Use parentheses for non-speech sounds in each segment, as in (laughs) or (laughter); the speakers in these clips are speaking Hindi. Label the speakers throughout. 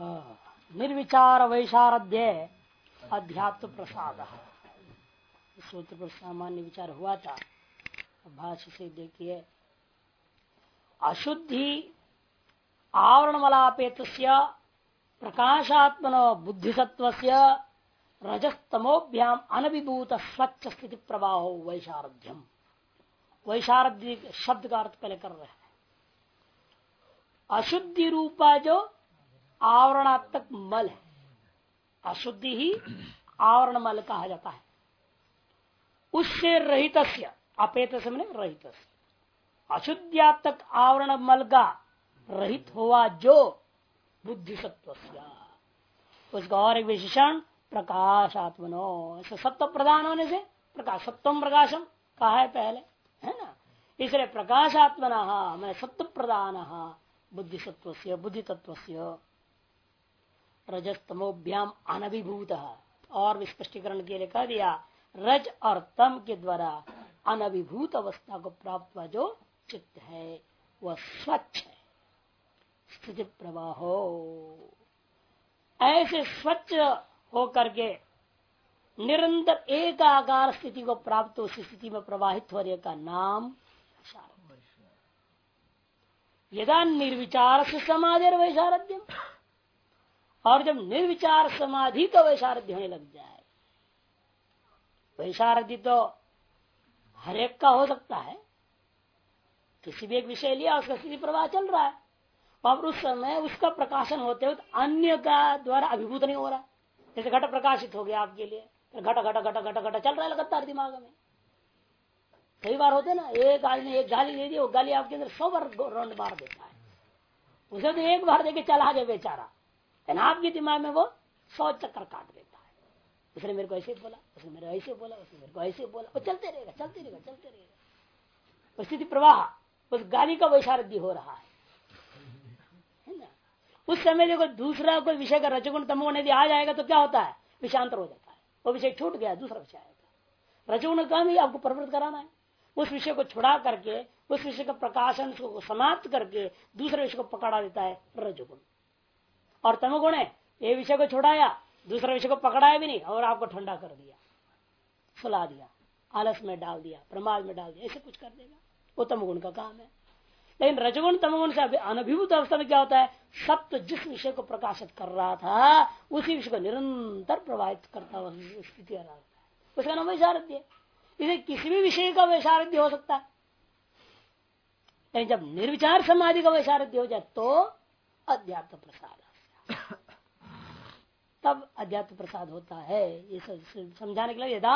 Speaker 1: निर्विचार वैशारध्य अध्यात्म प्रसाद। सूत्र पर सामान्य विचार हुआ था। भाष्य से देखिए। अशुद्धि आवरण मलापेत प्रकाशात्मन बुद्धिसत्व रजस्तमोभ्याम अनभिभूत स्वच्छ स्थिति प्रवाह वैशारध्यम। वैशारध्य शब्द का अर्थ पहले कर रहे हैं। अशुद्धि रूपा जो आवरणात्मक मल है। अशुद्धि ही आवरण मल कहा जाता है। उससे रहित अपेत से मैंने रहित अशुद्ध्यात्मक आवरण मल का रहित हुआ जो बुद्धि सत्व उसका और एक विशेषण, प्रकाशात्मनो। सत्व प्रदान होने से प्रकाश सत्वम प्रकाशम कहा है पहले, है ना? इसलिए प्रकाशात्मना मैं सत्व प्रदान बुद्धि सत्व से बुद्धि तत्व रजस्तमोभ्याम अनभिभूत। और स्पष्टीकरण के लिए कह दिया, रज और तम के द्वारा अनभिभूत अवस्था को प्राप्त हुआ जो चित्त है, वह स्वच्छ है। स्थिति प्रवाह। ऐसे स्वच्छ हो करके निरंतर एक आकार स्थिति को प्राप्त उस स्थिति में प्रवाहित होने का नाम यदा निर्विचार से समाधि वैशारध्यम और जब निर्विचार समाधि का वैशारध्य होने लग जाए, वैशारध्य तो हरेक का हो सकता है। किसी भी एक विषय लिया, उसका स्थिति प्रवाह चल रहा है। और उस समय उसका प्रकाशन होते हुए अन्य का द्वारा अभिभूत नहीं हो रहा। जैसे घट प्रकाशित हो गया आपके लिए तो घट घट घट घट घट चल रहा है लगातार दिमाग में। कई बार होते ना, एक आदमी एक गाली दे दी, वो गाली आपके अंदर सौ बार राउंड मार देता है। उसे तो एक बार देखे चला गया बेचारा। लेकिन आपके दिमाग में वो सौ चक्कर काट देता है। उसने मेरे को ऐसे बोला, उसने मेरे ऐसे बोला, उसने मेरे को ऐसे बोला। वो चलते रहेगा चलते रहेगा चलते रहेगा। स्थिति प्रवाह, उस गाली का वैशारध्य हो रहा है। उस समय देखो, दूसरा कोई विषय का रजगुण तमोगुण यदि आ जाएगा तो क्या होता है? विषांतर हो जाता है। वो विषय छूट गया, दूसरा विषय आएगा। रजगुण का भी आपको प्रवृत्त कराना है। उस विषय को छुड़ा करके, उस विषय का प्रकाशन को समाप्त करके, दूसरे विषय को पकड़ा देता है रजगुण। और तमगुण है। ये विषय को छुड़ाया, दूसरे विषय को पकड़ाया भी नहीं, और आपको ठंडा कर दिया सुला दिया, आलस में डाल दिया, प्रमाद में डाल दिया, ऐसे कुछ कर देगा। वो तमगुण का काम है। लेकिन रजगुण तमगुण से अनभिभूत अवस्था में क्या होता है? सत्य जिस विषय को प्रकाशित कर रहा था, उसी विषय को निरंतर प्रभावित करता हुआ स्थिति है। उसका नाम वैशारध्य इसे किसी भी विषय का वैशारध्य हो सकता है। लेकिन जब निर्विचार समाधि का वैशारध्य हो जाए तो अध्यात्म प्रसाद तब अध्यात्म प्रसाद होता है। ये समझाने के लिए यदा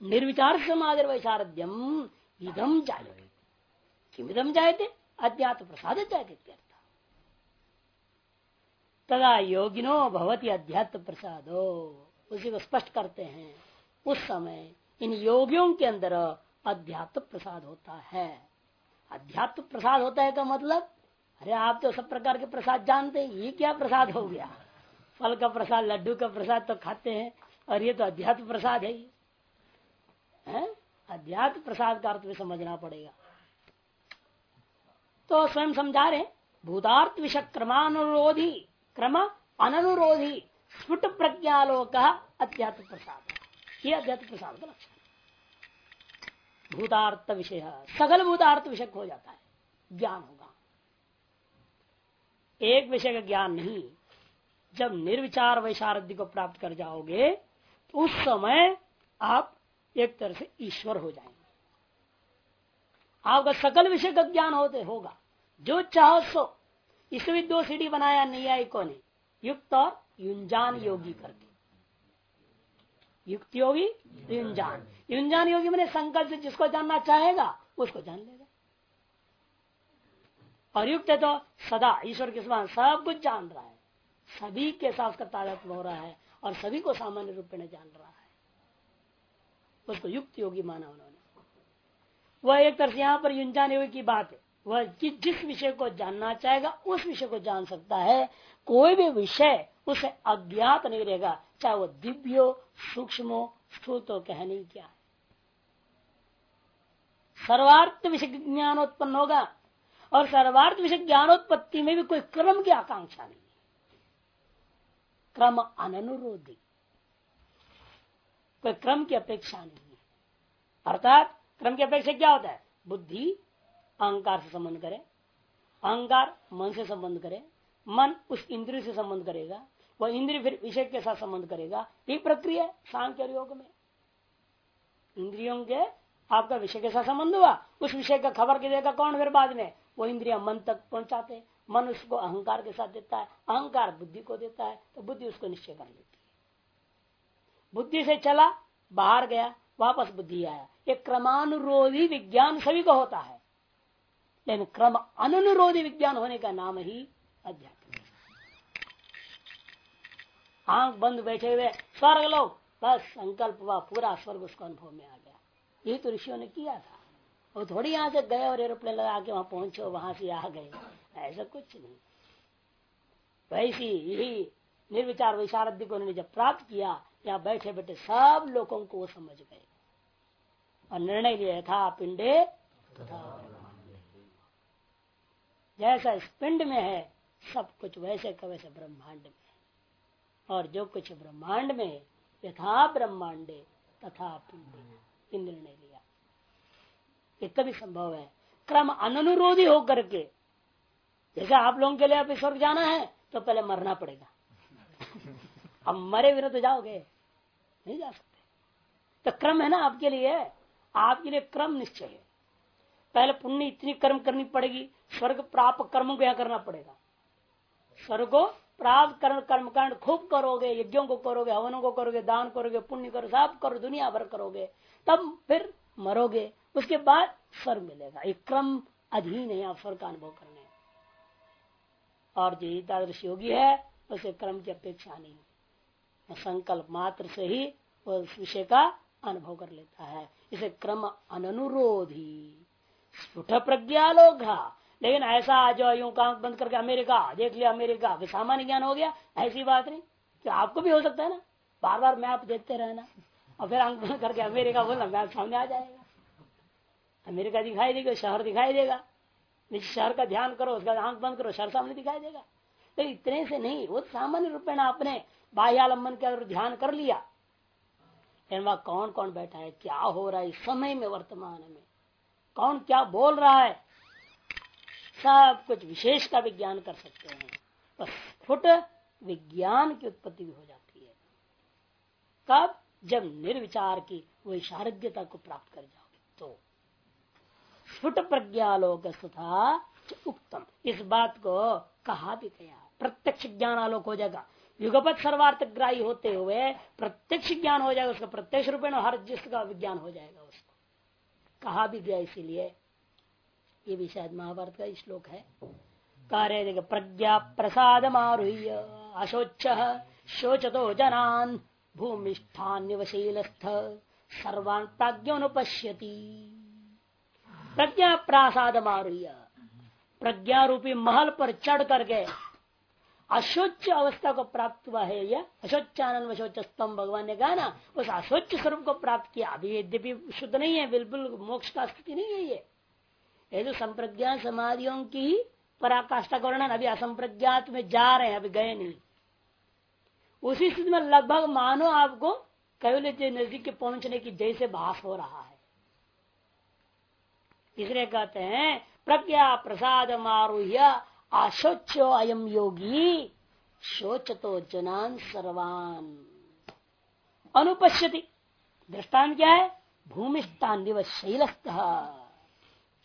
Speaker 1: निर्विचार समाधि वैशारध्यम इदम जायते। किम इदम जायते? अध्यात्म प्रसाद जायते तदा योगिनो भवती अध्यात्म प्रसादो। उसी को स्पष्ट करते हैं। उस समय इन योगियों के अंदर अध्यात्म प्रसाद होता है। अध्यात्म प्रसाद होता है का मतलब? अरे आप तो सब प्रकार के प्रसाद जानते हैं। ये क्या प्रसाद हो गया? फल का प्रसाद, लड्डू का प्रसाद तो खाते हैं, और ये तो अध्यात्म प्रसाद है है। अध्यात्म प्रसाद का अर्थ भी समझना पड़ेगा। तो स्वयं समझा रहे भूतार्थ विषय क्रमानुरोधी क्रम अनुरोधी, स्फुट प्रज्ञालोक अध्यात्म प्रसाद। ये अध्यात्म प्रसाद का लक्षण भूतार्थ विषय, सगल भूतार्थ विषय हो जाता है, ज्ञान होगा। एक विषय का ज्ञान नहीं जब निर्विचार वैशारध्य को प्राप्त कर जाओगे तो उस समय आप एक तरह से ईश्वर हो जाएँगे। आपका सकल विषय का ज्ञान होते होगा। जो चाहो सो। इसमें दो सीढ़ी बनाया न्यायिकों ने युक्त और युंजान योगी करके। युक्त योगी, युंजान। युंजान योगी मैंने संकल्प से जिसको जानना चाहेगा, उसको जान लेगा। और युक्त है तो सदा, ईश्वर के समान सब कुछ जान रहा है। सभी के साथ उसका तादात्म हो रहा है और सभी को सामान्य रूप में जान रहा है। उसको युक्त योगी माना उन्होंने। वह एक तरह से यहाँ पर युंजान योगी की बात है। वह जिस विषय को जानना चाहेगा, उस विषय को जान सकता है। कोई भी विषय उसे अज्ञात नहीं रहेगा, चाहे वो हो सूक्ष्म हो स्थूल तो कहने क्या है। सर्वार्थ विषय ज्ञान उत्पन्न होगा और सर्वार्थ विषय ज्ञानोत्पत्ति में भी कोई क्रम की आकांक्षा नहीं। क्रम अनुरोधी कोई क्रम की अपेक्षा नहीं है। अर्थात क्रम की अपेक्षा क्या होता है? बुद्धि, अहंकार से संबंध करे। अहंकार मन से संबंध करे। मन उस इंद्रिय से संबंध करेगा। वह इंद्रिय फिर विषय के साथ संबंध करेगा। ये प्रक्रिया सांख्य योग में। इंद्रियों के आपका विषय के साथ संबंध हुआ। उस विषय का खबर के देगा कौन फिर बाद में? वो इंद्रिया मन तक पहुंचाते मन उसको अहंकार के साथ देता है, अहंकार बुद्धि को देता है तो बुद्धि उसको निश्चय कर लेती है। बुद्धि से चला, बाहर गया, वापस बुद्धि आया। ये क्रमानुरोधी विज्ञान सभी को होता है। लेकिन क्रम अनुरोधी विज्ञान होने का नाम ही अध्यात्म आँख बंद बैठे हुए स्वर्ग लोग, बस संकल्प हुआ, पूरा स्वर्ग उसको अनुभव में आ गया। यही तो ऋषियों ने किया था। वो थोड़ी यहाँ से गए और एरोप्लेन लगा के वहाँ पहुंचो वहाँ से आ गए। ऐसा कुछ नहीं। वैसी यही निर्विचार वैशारध्य को उन्होंने जब प्राप्त किया या बैठे बैठे सब लोगों को वो समझ गए। और निर्णय लिया था पिंडे जैसा इस पिंड में है, सब कुछ वैसे का वैसे ब्रह्मांड में और जो कुछ ब्रह्मांड में यथा ब्रह्मांडे तथा पिंडे निर्णय लिया। ये तभी संभव है। क्रम अनुरोधी होकर के जैसे आप लोगों के लिए आप स्वर्ग जाना है तो पहले मरना पड़ेगा। (laughs) अब मरे बिना तो जाओगे। नहीं जा सकते। तो क्रम है ना आपके लिए। आपके लिए क्रम निश्चय है। पहले पुण्य इतनी कर्म करनी पड़ेगी। स्वर्ग प्राप्त कर्म को यहाँ करना पड़ेगा। स्वर्ग को प्राप्त कर्म कर्मकांड खूब करोगे यज्ञों को करोगे हवनों को करोगे दान करोगे पुण्य करो सब करो दुनिया भर करोगे। तब फिर मरोगे। उसके बाद स्वर्ग मिलेगा। एक क्रम अधीन है आप स्वर्ग का अनुभव करने और जो एकादश योगी है, उसे क्रम की अपेक्षा नहीं संकल्प मात्र से ही उस विषय का अनुभव कर लेता है। इसे क्रम अनुरोधी स्फुट प्रज्ञा लोग लेकिन ऐसा जो यूँ काम बंद करके अमेरिका, देख लिया अमेरिका सामान्य ज्ञान हो गया, ऐसी बात नहीं। कि आपको भी हो सकता है ना? बार बार मैप देखते रहना। और फिर अंक बंद करके अमेरिका बोलना, मैप सामने आ जाएगा। अमेरिका दिखाई देगा, शहर दिखाई देगा। शहर का ध्यान करो, उसका आँख बंद करो शहर सामने दिखाई देगा। तो इतने से नहीं, वो सामान्य रूप में आपने बाह्यालंबन के अगर ध्यान कर लिया। वहाँ कौन कौन बैठा है, क्या हो रहा है, इस समय में, वर्तमान में? कौन क्या बोल रहा है? सब कुछ विशेष का विज्ञान कर सकते हैं। बस फुट विज्ञान की उत्पत्ति भी हो जाती है। कब जब निर्विचार की वैशारज्ञता को प्राप्त कर जाओगे तो स्फुट प्रज्ञालोक तथा उत्तम इस बात को कहा भी गया। प्रत्यक्ष ज्ञान आलोक हो जाएगा। युगपत सर्वार्थ ग्राही होते हुए प्रत्यक्ष ज्ञान हो जाएगा, उसका प्रत्यक्ष रूपेण हर जिसका विज्ञान हो जाएगा उसको। कहा भी गया इसीलिए। ये भी शायद महाभारत का श्लोक है। कार्य देख प्रज्ञा प्रसाद मारुह्य अशोच शोचतो जनान भूमिष्ठान्यवशीलस्थ सर्वान प्राज्ञोनुपश्यति प्रज्ञा प्रासाद मारुह्य। प्रज्ञा रूपी महल पर चढ़ करके अशोच अवस्था को प्राप्त हुआ है यह। अशोचानंद अशोच स्तंभ, भगवान ने कहा ना, उस अशोच स्वरूप को प्राप्त किया। अभी यद्यपि शुद्ध नहीं है, बिल्कुल मोक्ष का स्थिति नहीं है ये। ये जो संप्रज्ञा समाधियों की पराकाष्ठा का वर्णन, अभी असंप्रज्ञात में जा रहे हैं, अभी गए नहीं। उसी स्थिति में लगभग मानो आपको कैवल्य नज़दीक के पहुँचने की जैसे भाष हो रहा है। इसलिए कहते हैं, प्रज्ञा प्रसाद मारूह्य आशोचो अयम योगी शोच तो जनान सर्वान। अनुपश्यति। दृष्टान क्या है? भूमिष्ठान दिवस शैलस्थ।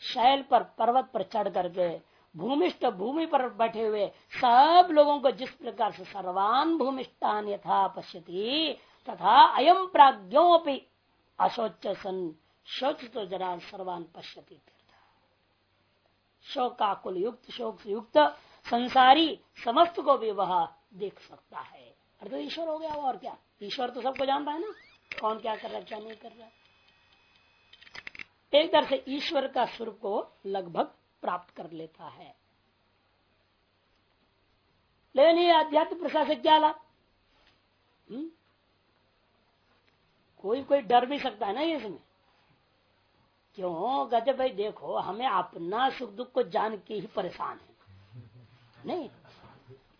Speaker 1: शैल पर पर्वत पर चढ़ करके, भूमिष्ठ भूमि पर बैठे हुए सब लोगों को जिस प्रकार से सर्वान भूमिष्ठान यथा पश्यति, तथा अयम प्राज्ञोपि अशोच सन शोच तो जरा सर्वान पश्यति शोकाकुल युक्त शोक से युक्त, संसारी समस्त को भी वह देख सकता है। अर्थात ईश्वर हो गया वो और क्या? ईश्वर तो सबको जानता है ना? कौन क्या कर रहा है, क्या नहीं कर रहा एक तरह से ईश्वर का स्वरूप को लगभग प्राप्त कर लेता है। लेकिन ये अध्यात्म प्रसाद से क्या लाभ? हम्म? कोई कोई डर भी सकता है ना ये इसमें? क्यों? कहते भाई, देखो, हमें अपना सुख दुख को जान के ही परेशान है। नहीं,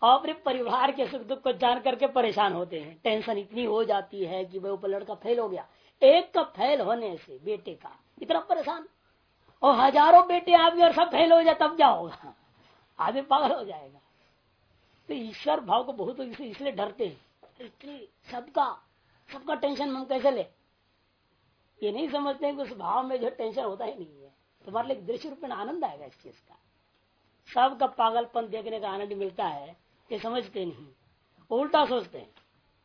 Speaker 1: अपने परिवार के सुख दुख को जान करके परेशान होते हैं। टेंशन इतनी हो जाती है कि वह ऊपर लड़का फेल हो गया। एक का फेल होने से बेटे का इतना परेशान। और हज़ारों बेटे आपके और सब फेल हो जाए तब क्या होगा? आदमी पागल हो जाएगा। तो ईश्वर भाव को बहुत इसलिए डरते हैं सबका सबका टेंशन हम कैसे ले? ये नहीं समझते हैं कि उस भाव में जो टेंशन होता ही नहीं है। तुम्हारे लिए दृश्य रूप में आनंद आएगा इस चीज़ का। सबका पागलपन देखने का आनंद मिलता है ये समझते नहीं। उल्टा सोचते हैं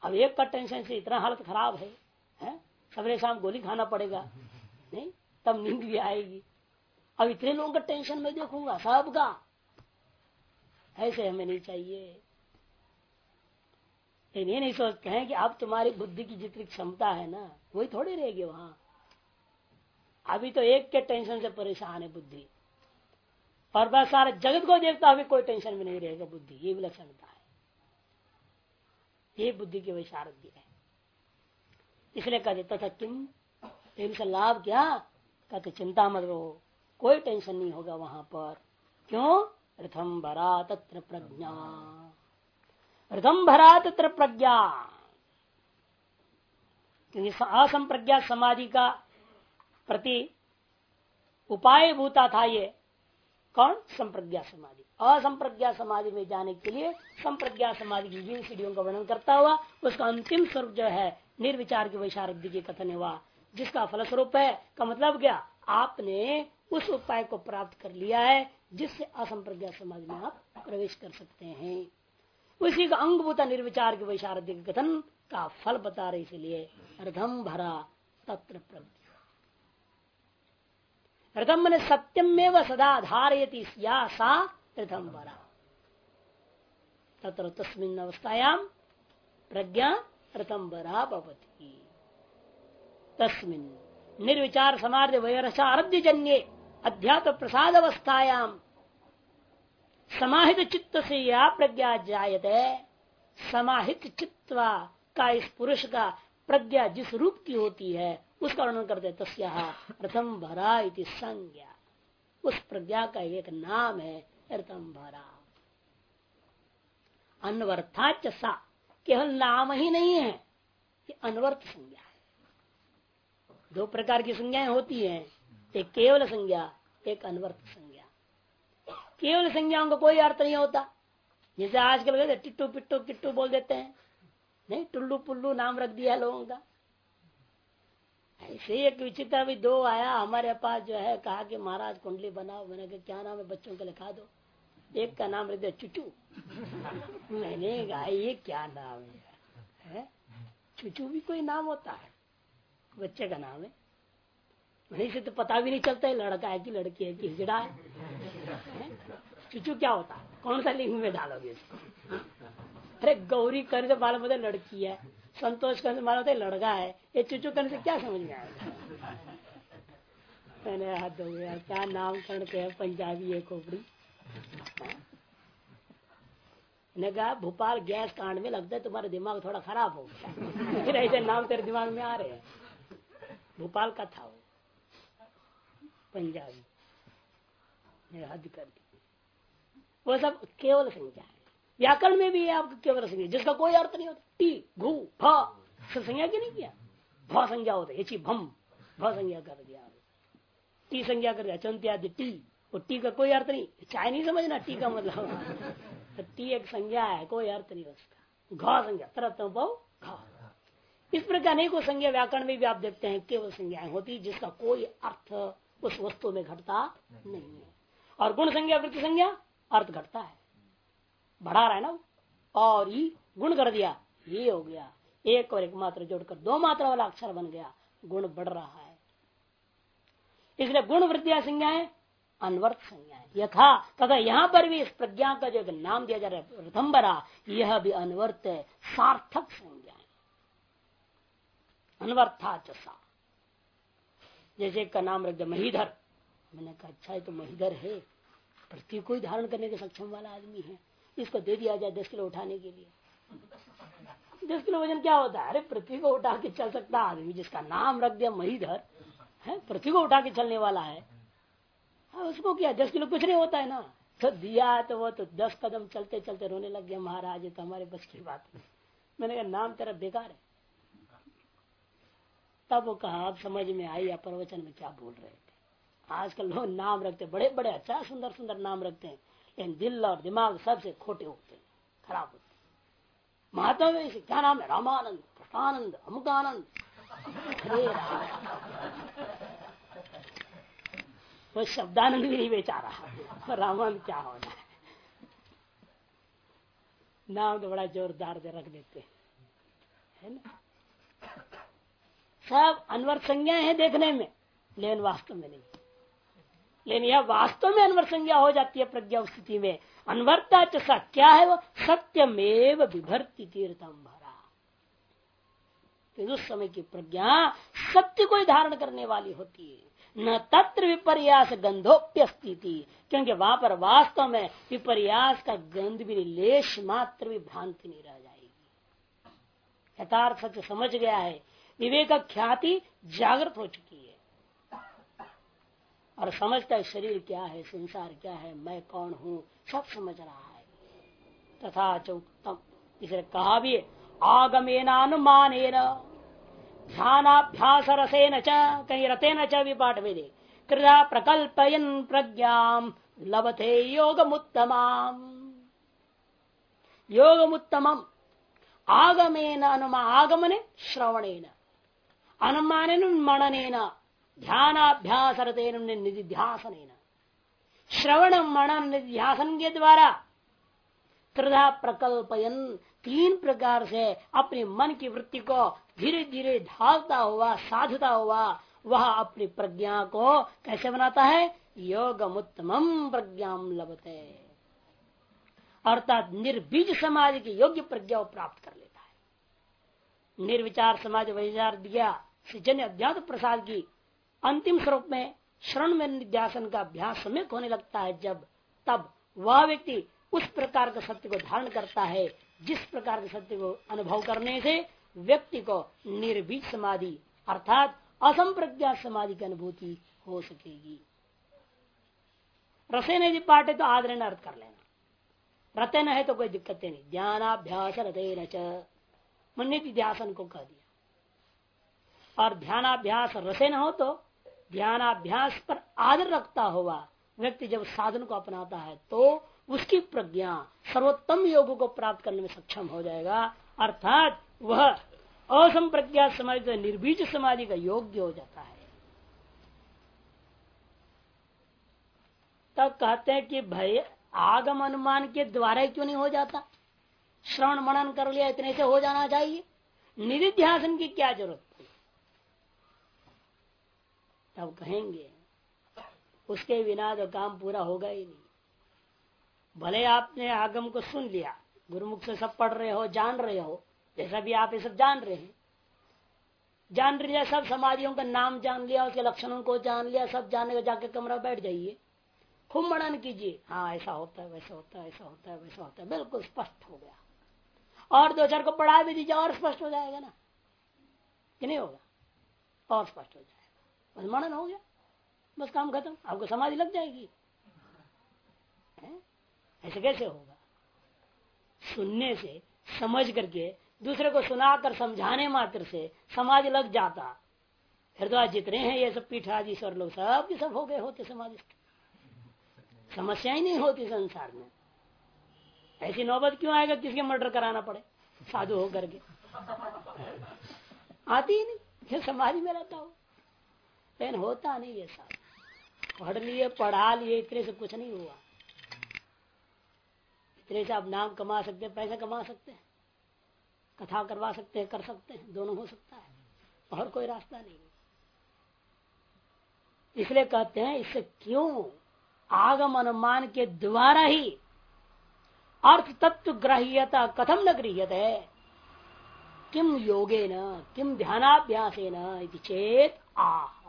Speaker 1: अब एक का टेंशन से इतना हालत खराब है, है? सवेरे शाम गोली खाना पड़ेगा नहीं? तब नींद भी आएगी। अब इतने लोगों का टेंशन में देखूँगा सबका। ऐसे हमें नहीं चाहिए। ये नहीं सोचते हैं कि अब तुम्हारी बुद्धि की जितनी क्षमता है ना वही थोड़ी रहेगी वहाँ। अभी तो एक के टेंशन से परेशान है बुद्धि। और बस सारे जगत को देखता अभी कोई टेंशन में नहीं रहेगा बुद्धि। ये विलक्षणता है। ये बुद्धि की वैशारध्य है। इसलिए कहते, तथा किम? इनसे लाभ क्या? कहते, चिंता मत रहो। कोई टेंशन नहीं होगा वहाँ पर। क्यों? प्रथम भरा तत्र प्रज्ञा। प्रथम भरा तत्र प्रज्ञा। क्योंकि असंप्रज्ञा समाधि का प्रति उपाय भूता था ये कौन? संप्रज्ञा समाधि। असंप्रज्ञा समाधि में जाने के लिए संप्रज्ञा समाधि की जिन सीढ़ियों का वर्णन करता हुआ, उसका अंतिम स्वरूप जो है, निर्विचार की वैशारद्धि के कथन हुआ जिसका फलस्वरूप है, का मतलब क्या? आपने उस उपाय को प्राप्त कर लिया है, जिससे असंप्रज्ञा समाधि में आप प्रवेश कर सकते हैं। उसी का अंगभूता निर्विचार के वैशारध्य के कथन का फल बता रहे इसलिए अर्धम भरा तत्र प्रज्ञा रथम मैंने सत्यम में सदा धारयती सा रथम बरा तत्र तस्मिन अवस्थायाम प्रज्ञा रथम बरा भवती। तस्मिन निर्विचार समार्थ वैरसारध्य जन्य अध्यात्म प्रसाद अवस्थायाम समाहित चित्त से या प्रज्ञा जायते। समाहित चित्वा का इस पुरुष का प्रज्ञा जिस रूप की होती है उसका वर्णन करते तस्या प्रथम भरा इति संज्ञा। उस प्रज्ञा का एक नाम है प्रथम भरा। अनवर्थाच सा, केवल नाम ही नहीं है कि अनवर्थ संज्ञा है। दो प्रकार की संज्ञाएँ होती हैं, एक केवल संज्ञा, एक अनवर्थ संज्ञा। केवल संज्ञाओं का कोई अर्थ नहीं होता। जैसे आजकल टिट्टू पिट्टू किट्टू बोल देते हैं। नहीं, टुल्लू पुल्लू नाम रख दिया लोगों का। ऐसे एक विचित्र भी दो आया हमारे पास जो है कहा कि महाराज कुंडली बनाओ। मैंने कहा क्या नाम है बच्चों के लिखा दो। एक का नाम रख दिया चुचू (laughs) मैंने कहा ये क्या नाम है, है? चुचू भी कोई नाम होता है। बच्चे का नाम है। वहीं से तो पता भी नहीं चलता है लड़का है कि लड़की है कि हिजड़ा है, है? चुचू क्या होता है? कौन सा लिंग में डालोगे इसको? अरे गौरी कर से बाल मतलब लड़की है। संतोष करने मारा तो लड़का है। ये चुचू करने से क्या समझ में आया? मैंने हाथ हो गया क्या नाम करते हैं? पंजाबी है खोपड़ी। ने कहा, भोपाल गैस कांड में लगता है तुम्हारा दिमाग थोड़ा खराब हो गया। फिर ऐसे नाम तेरे दिमाग में आ रहे हैं। भोपाल का था वो। पंजाबी। हद कर दी। वो सब केवल संख्या है। व्याकरण में भी आपका केवल संज्ञा जिसका कोई अर्थ नहीं होता। टी, घू, भ संज्ञा की नहीं किया? भ संज्ञा होता है। भम, भ संज्ञा कर दिया टी संज्ञा कर दिया। चंती आदि टी। वो टी का कोई अर्थ नहीं। चाय नहीं समझना टी का मतलब। तो टी एक संज्ञा है, कोई अर्थ नहीं उसका। घ संज्ञा तरह घ। इस प्रकार नहीं कोई संज्ञा व्याकरण में भी आप देखते हैं, केवल संज्ञाएँ होती, जिसका कोई अर्थ उस वस्तु में घटता नहीं है। और गुण संज्ञा, वृत्ति संज्ञा, अर्थ घटता है। बढ़ा रहा है ना और ही गुण कर दिया। ये हो गया। एक और एक मात्र जोड़कर दो मात्रा वाला अक्षर बन गया। गुण बढ़ रहा है। इसलिए गुण वृद्धिया संज्ञा संज्ञाएँ, अनवर्त संज्ञाएँ। यथा, तथा यहाँ पर भी इस प्रज्ञा का जो नाम दिया जा रहा है रथम्बरा यह भी अनवर्त है। सार्थक संज्ञाएँ। अनवर्था चसा। जैसे का नाम रख दिया, महीधर। मैंने कहा अच्छा है तो महीधर है। पृथ्वी को धारण करने के सक्षम वाला आदमी है। इसको दे दिया जाए दस किलो उठाने के लिए। दस किलो वज़न क्या होता है? अरे, पृथ्वी को उठा के चल सकता आदमी जिसका नाम रख दिया महीधर, है, पृथ्वी को उठा के चलने वाला है। हाँ उसको क्या, दस किलो कुछ नहीं होता है ना? तो दिया तो वो तो दस कदम चलते चलते रोने लग गया, महाराज तो हमारे बस की बात नहीं मैंने कहा, नाम तेरा बेकार है। तब वो कहा अब समझ में आई या प्रवचन में क्या बोल रहे थे? आजकल लोग नाम रखते बड़े बड़े अच्छा सुंदर सुंदर नाम रखते हैं। लेकिन दिल और दिमाग सबसे खोटे होते हैं, खराब होते महात्मा में क्या नाम है? रामानंद कृष्णानंद अमुकानंद। वो शब्दानंद भी नहीं बेचा रहा। रामानंद क्या होना है? नाम तो बड़ा जोरदार दे रख देते है। ना? सब अनवर संज्ञा है देखने में, लेकिन वास्तव में नहीं। लेकिन यह वास्तव में अनवर संज्ञा हो जाती है प्रज्ञा स्थिति में। अनवरता चा क्या है वो? सत्यमेव विभर्ति तीर्थम भरा। उस समय की प्रज्ञा सत्य को धारण करने वाली होती है। न तत्र विपर्यास गंधोप्य स्थिति क्योंकि वहाँ पर वास्तव में विपर्यास का गंध भी लेश मात्र भी भ्रांति नहीं रह जाएगी। यथार्थ सत्य समझ गया है। विवेक ख्याति जागृत हो चुकी और समझता है शरीर क्या है, संसार क्या है, मैं कौन हूँ, सब समझ रहा है। तथा चौकतम इसे कहा भी आगमेनानुमान ध्यानाभ्यास रसेन च, कहीं रतेन च विपाठ वेदे कृदा प्रकल्पयन प्रज्ञा लभते योगमुत्तमाम। योगमुत्तम आगमेन अनुमा आगमने श्रवणेन। अनुमान मनन ध्यानाभ्यास निधिध्यासन श्रवण मनन निधिध्यासन के द्वारा त्रिधा प्रकल्पयन तीन प्रकार से अपने मन की वृत्ति को धीरे धीरे ढालता हुआ, साधता हुआ, वह अपनी प्रज्ञा को कैसे बनाता है? योग उत्तम प्रज्ञा लभते। अर्थात निर्बीज समाज की योग्य प्रज्ञा को प्राप्त कर लेता है। निर्विचार समाज विचार दिया जन्य अध्यात्म प्रसाद की अंतिम स्वरूप में श्रण में निध्यासन का अभ्यास समय होने लगता है जब, तब वह व्यक्ति उस प्रकार का सत्य को धारण करता है, जिस प्रकार के सत्य को अनुभव करने से व्यक्ति को निर्भीक समाधि अर्थात असंप्रज्ञा समाधि की अनुभूति हो सकेगी। रसे ने पाठे तो आदरण अर्थ कर लेना। रते न है तो कोई दिक्कत नहीं। ध्यानाभ्यास रते न ध्यासन को कह दिया। और ध्यानाभ्यास रसे न हो तो ध्यानाभ्यास पर आदर रखता हुआ व्यक्ति जब साधन को अपनाता है तो उसकी प्रज्ञा सर्वोत्तम योग को प्राप्त करने में सक्षम हो जाएगा। अर्थात वह असंप्रज्ञा समाधि निर्बीज समाधि का योग्य हो जाता है। तब कहते हैं कि भय, आगम अनुमान के द्वारा क्यों नहीं हो जाता? श्रवण मनन कर लिया, इतने से हो जाना चाहिए। निधि ध्यान की क्या ज़रूरत? तब कहेंगे, उसके बिना तो काम पूरा होगा ही नहीं। भले आपने आगम को सुन लिया, गुरुमुख से सब पढ़ रहे हो, जान रहे हो, जैसा भी आप ये सब जान रहे हैं। जान लिया सब समाधियों का नाम जान लिया, उसके लक्षणों को जान लिया, सब जानने का जाके कमरा बैठ जाइए। खूब मनन कीजिए। हाँ ऐसा होता है, वैसा होता है, ऐसा होता है, वैसा होता है। बिल्कुल स्पष्ट हो गया। और दो चार को पढ़ा भी दीजिए, और स्पष्ट हो जाएगा ना? कि नहीं होगा? और स्पष्ट हो जाएगा। बस मनन हो गया बस काम खत्म, आपको समाधि लग जाएगी। ऐसे कैसे होगा? सुनने से, समझ करके, दूसरे को सुनाकर, समझाने मात्र से समाधि लग जाता। आज जितने हैं, ये सब पीठाधीश्वर लोग सब के सब हो गए होते समाधि समस्या ही नहीं होती संसार में। ऐसी नौबत क्यों आएगा किसके मर्डर कराना पड़े? साधु हो करके आती ही नहीं। ये समाधि में रहता हो। लेकिन होता नहीं ये सब पढ़ लिए, पढ़ा लिए, इतने से कुछ नहीं हुआ। इतने से आप नाम कमा सकते हैं, पैसा कमा सकते हैं, कथा करवा सकते हैं, कर सकते हैं, दोनों हो सकता है। और कोई रास्ता नहीं इसलिए कहते हैं, इससे क्यों आगम अनुमान के द्वारा ही अर्थ तत्व ग्राह्यता कथम न गृह्यत? है किम योगे न किम ध्यानाभ्यास चेत आह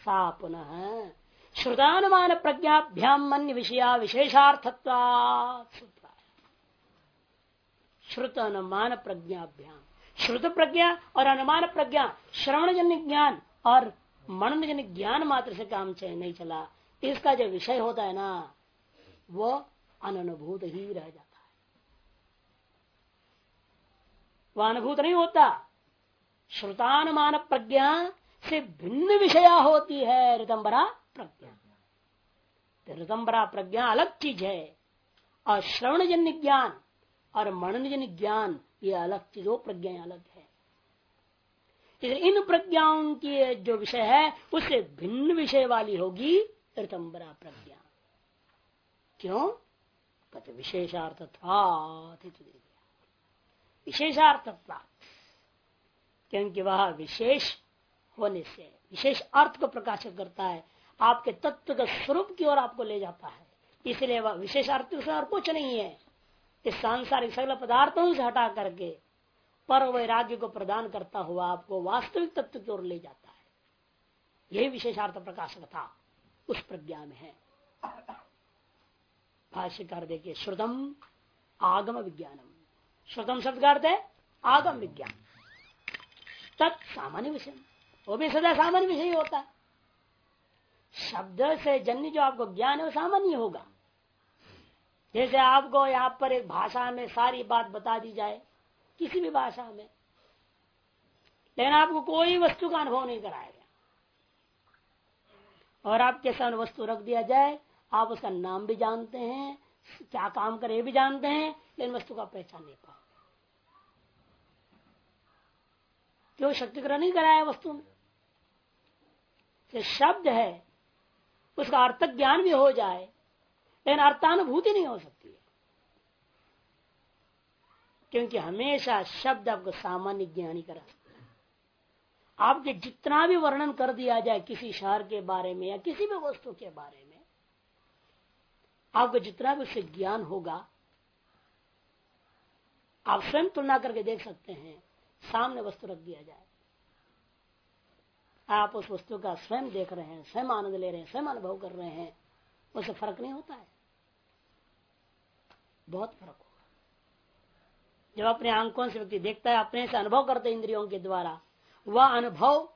Speaker 1: सा पुनः। श्रुतानुमान प्रज्ञाभ्याम मन विषया विशेषार्थत्वा श्रुत। अनुमान प्रज्ञाभ्याम। श्रुत प्रज्ञा और अनुमान प्रज्ञा श्रवण जन्य ज्ञान और मनन जन्य ज्ञान मात्र से काम नहीं चला। इसका जो विषय होता है ना वह अनुभूत ही रह जाता है। वह अनुभूत नहीं होता। श्रुतानुमान प्रज्ञा से भिन्न विषया होती है ऋतंबरा प्रज्ञा। तो ऋतंबरा प्रज्ञा अलग चीज़ है। और श्रवणजन्य ज्ञान और मननजन्य ज्ञान, ये अलग चीज़ वो प्रज्ञा अलग है। इन प्रज्ञाओं की जो विषय है, उससे भिन्न विषय वाली होगी ऋतंबरा प्रज्ञा। क्यों? कहते विशेषार्थ था विशेषार्थ प्राप्त क्योंकि वह विशेष होने से, विशेष अर्थ को प्रकाशित करता है, आपके तत्व के स्वरूप की ओर आपको ले जाता है। इसलिए वह विशेष अर्थ और कुछ नहीं है। इस सांसारिक सगल पदार्थों से हटा करके पर वैराग्य को प्रदान करता हुआ आपको वास्तविक तत्व की ओर ले जाता है। यही विशेषार्थ प्रकाशक था। उस प्रज्ञा में है। भाष्यकार देखिए, श्रुतम आगम विज्ञानम। श्रुतम शब्द का अर्थ है आगम विज्ञान। तत् सामान्य विषय। वो भी सदा सामान्य विषय होता है। शब्द से जन्य जो आपको ज्ञान है, वो सामान्य होगा। जैसे आपको यहाँ पर एक भाषा में सारी बात बता दी जाए, किसी भी भाषा में। लेकिन आपको कोई वस्तु का अनुभव नहीं कराएगा और आपके सामने वस्तु रख दिया जाए, आप उसका नाम भी जानते हैं, क्या काम करे भी जानते हैं, लेकिन वस्तु का पहचान नहीं पाओ क्यों? शक्ति ग्रह नहीं कराया वस्तु में शब्द है, उसका अर्थ ज्ञान भी हो जाए, लेकिन अर्थानुभूति नहीं हो सकती है। क्योंकि हमेशा शब्द आपको सामान्य ज्ञानी करा सकता है। आपके जितना भी वर्णन कर दिया जाए किसी शहर के बारे में या किसी भी वस्तु के बारे में, आपको जितना भी उससे ज्ञान होगा, आप स्वयं तुलना करके देख सकते हैं, सामने वस्तु रख दिया जाए। आप उस वस्तु का स्वयं देख रहे हैं, स्वयं आनंद ले रहे हैं, स्वयं अनुभव कर रहे हैं, उससे फ़र्क नहीं होता है। बहुत फ़र्क होगा। जब अपने आंकों से व्यक्ति देखता है, अपने से अनुभव करते इंद्रियों के द्वारा, वह अनुभव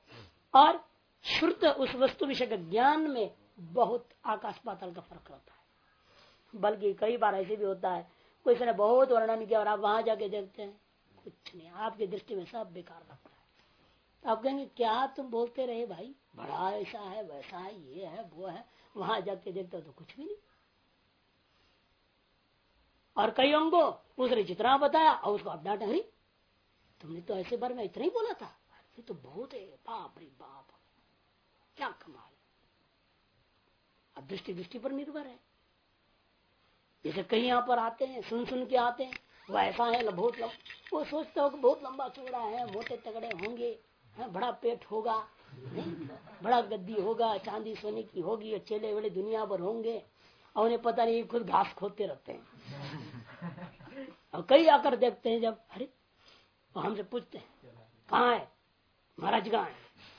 Speaker 1: और श्रुत उस वस्तु विषय के ज्ञान में बहुत आकाश पाताल का फ़र्क होता है। बल्कि कई बार ऐसे भी होता है, कोई ने बहुत वर्णन किया और आप वहाँ जाके देखते हैं, कुछ नहीं, आपकी दृष्टि में सब बेकार लगता आप कहेंगे, क्या तुम बोलते रहे भाई? बड़ा ऐसा है, वैसा है, ये है, वो है। वहाँ जाके देखते हो तो कुछ भी नहीं। और कई को उसने जितना बताया और उसको अब डांट तुमने तो ऐसे बार में इतना ही बोला था। ये तो बहुत है बाप रे बाप। क्या कमाल अब दृष्टि दृष्टि पर निर्भर है। जैसे कहीं यहाँ पर आते हैं सुन सुन के आते हैं वो ऐसा है बहुत लंबा। वो सोचता हो कि बहुत लंबा चौड़ा है, मोटे तगड़े होंगे। बड़ा पेट होगा बड़ा गद्दी होगा, चांदी सोने की होगी, और चेले वेले दुनिया भर होंगे, और उन्हें पता नहीं खुद घास खोदते रहते हैं। और कई आकर देखते हैं जब, अरे, वो हमसे पूछते हैं, कहाँ है? महाराज कहाँ है?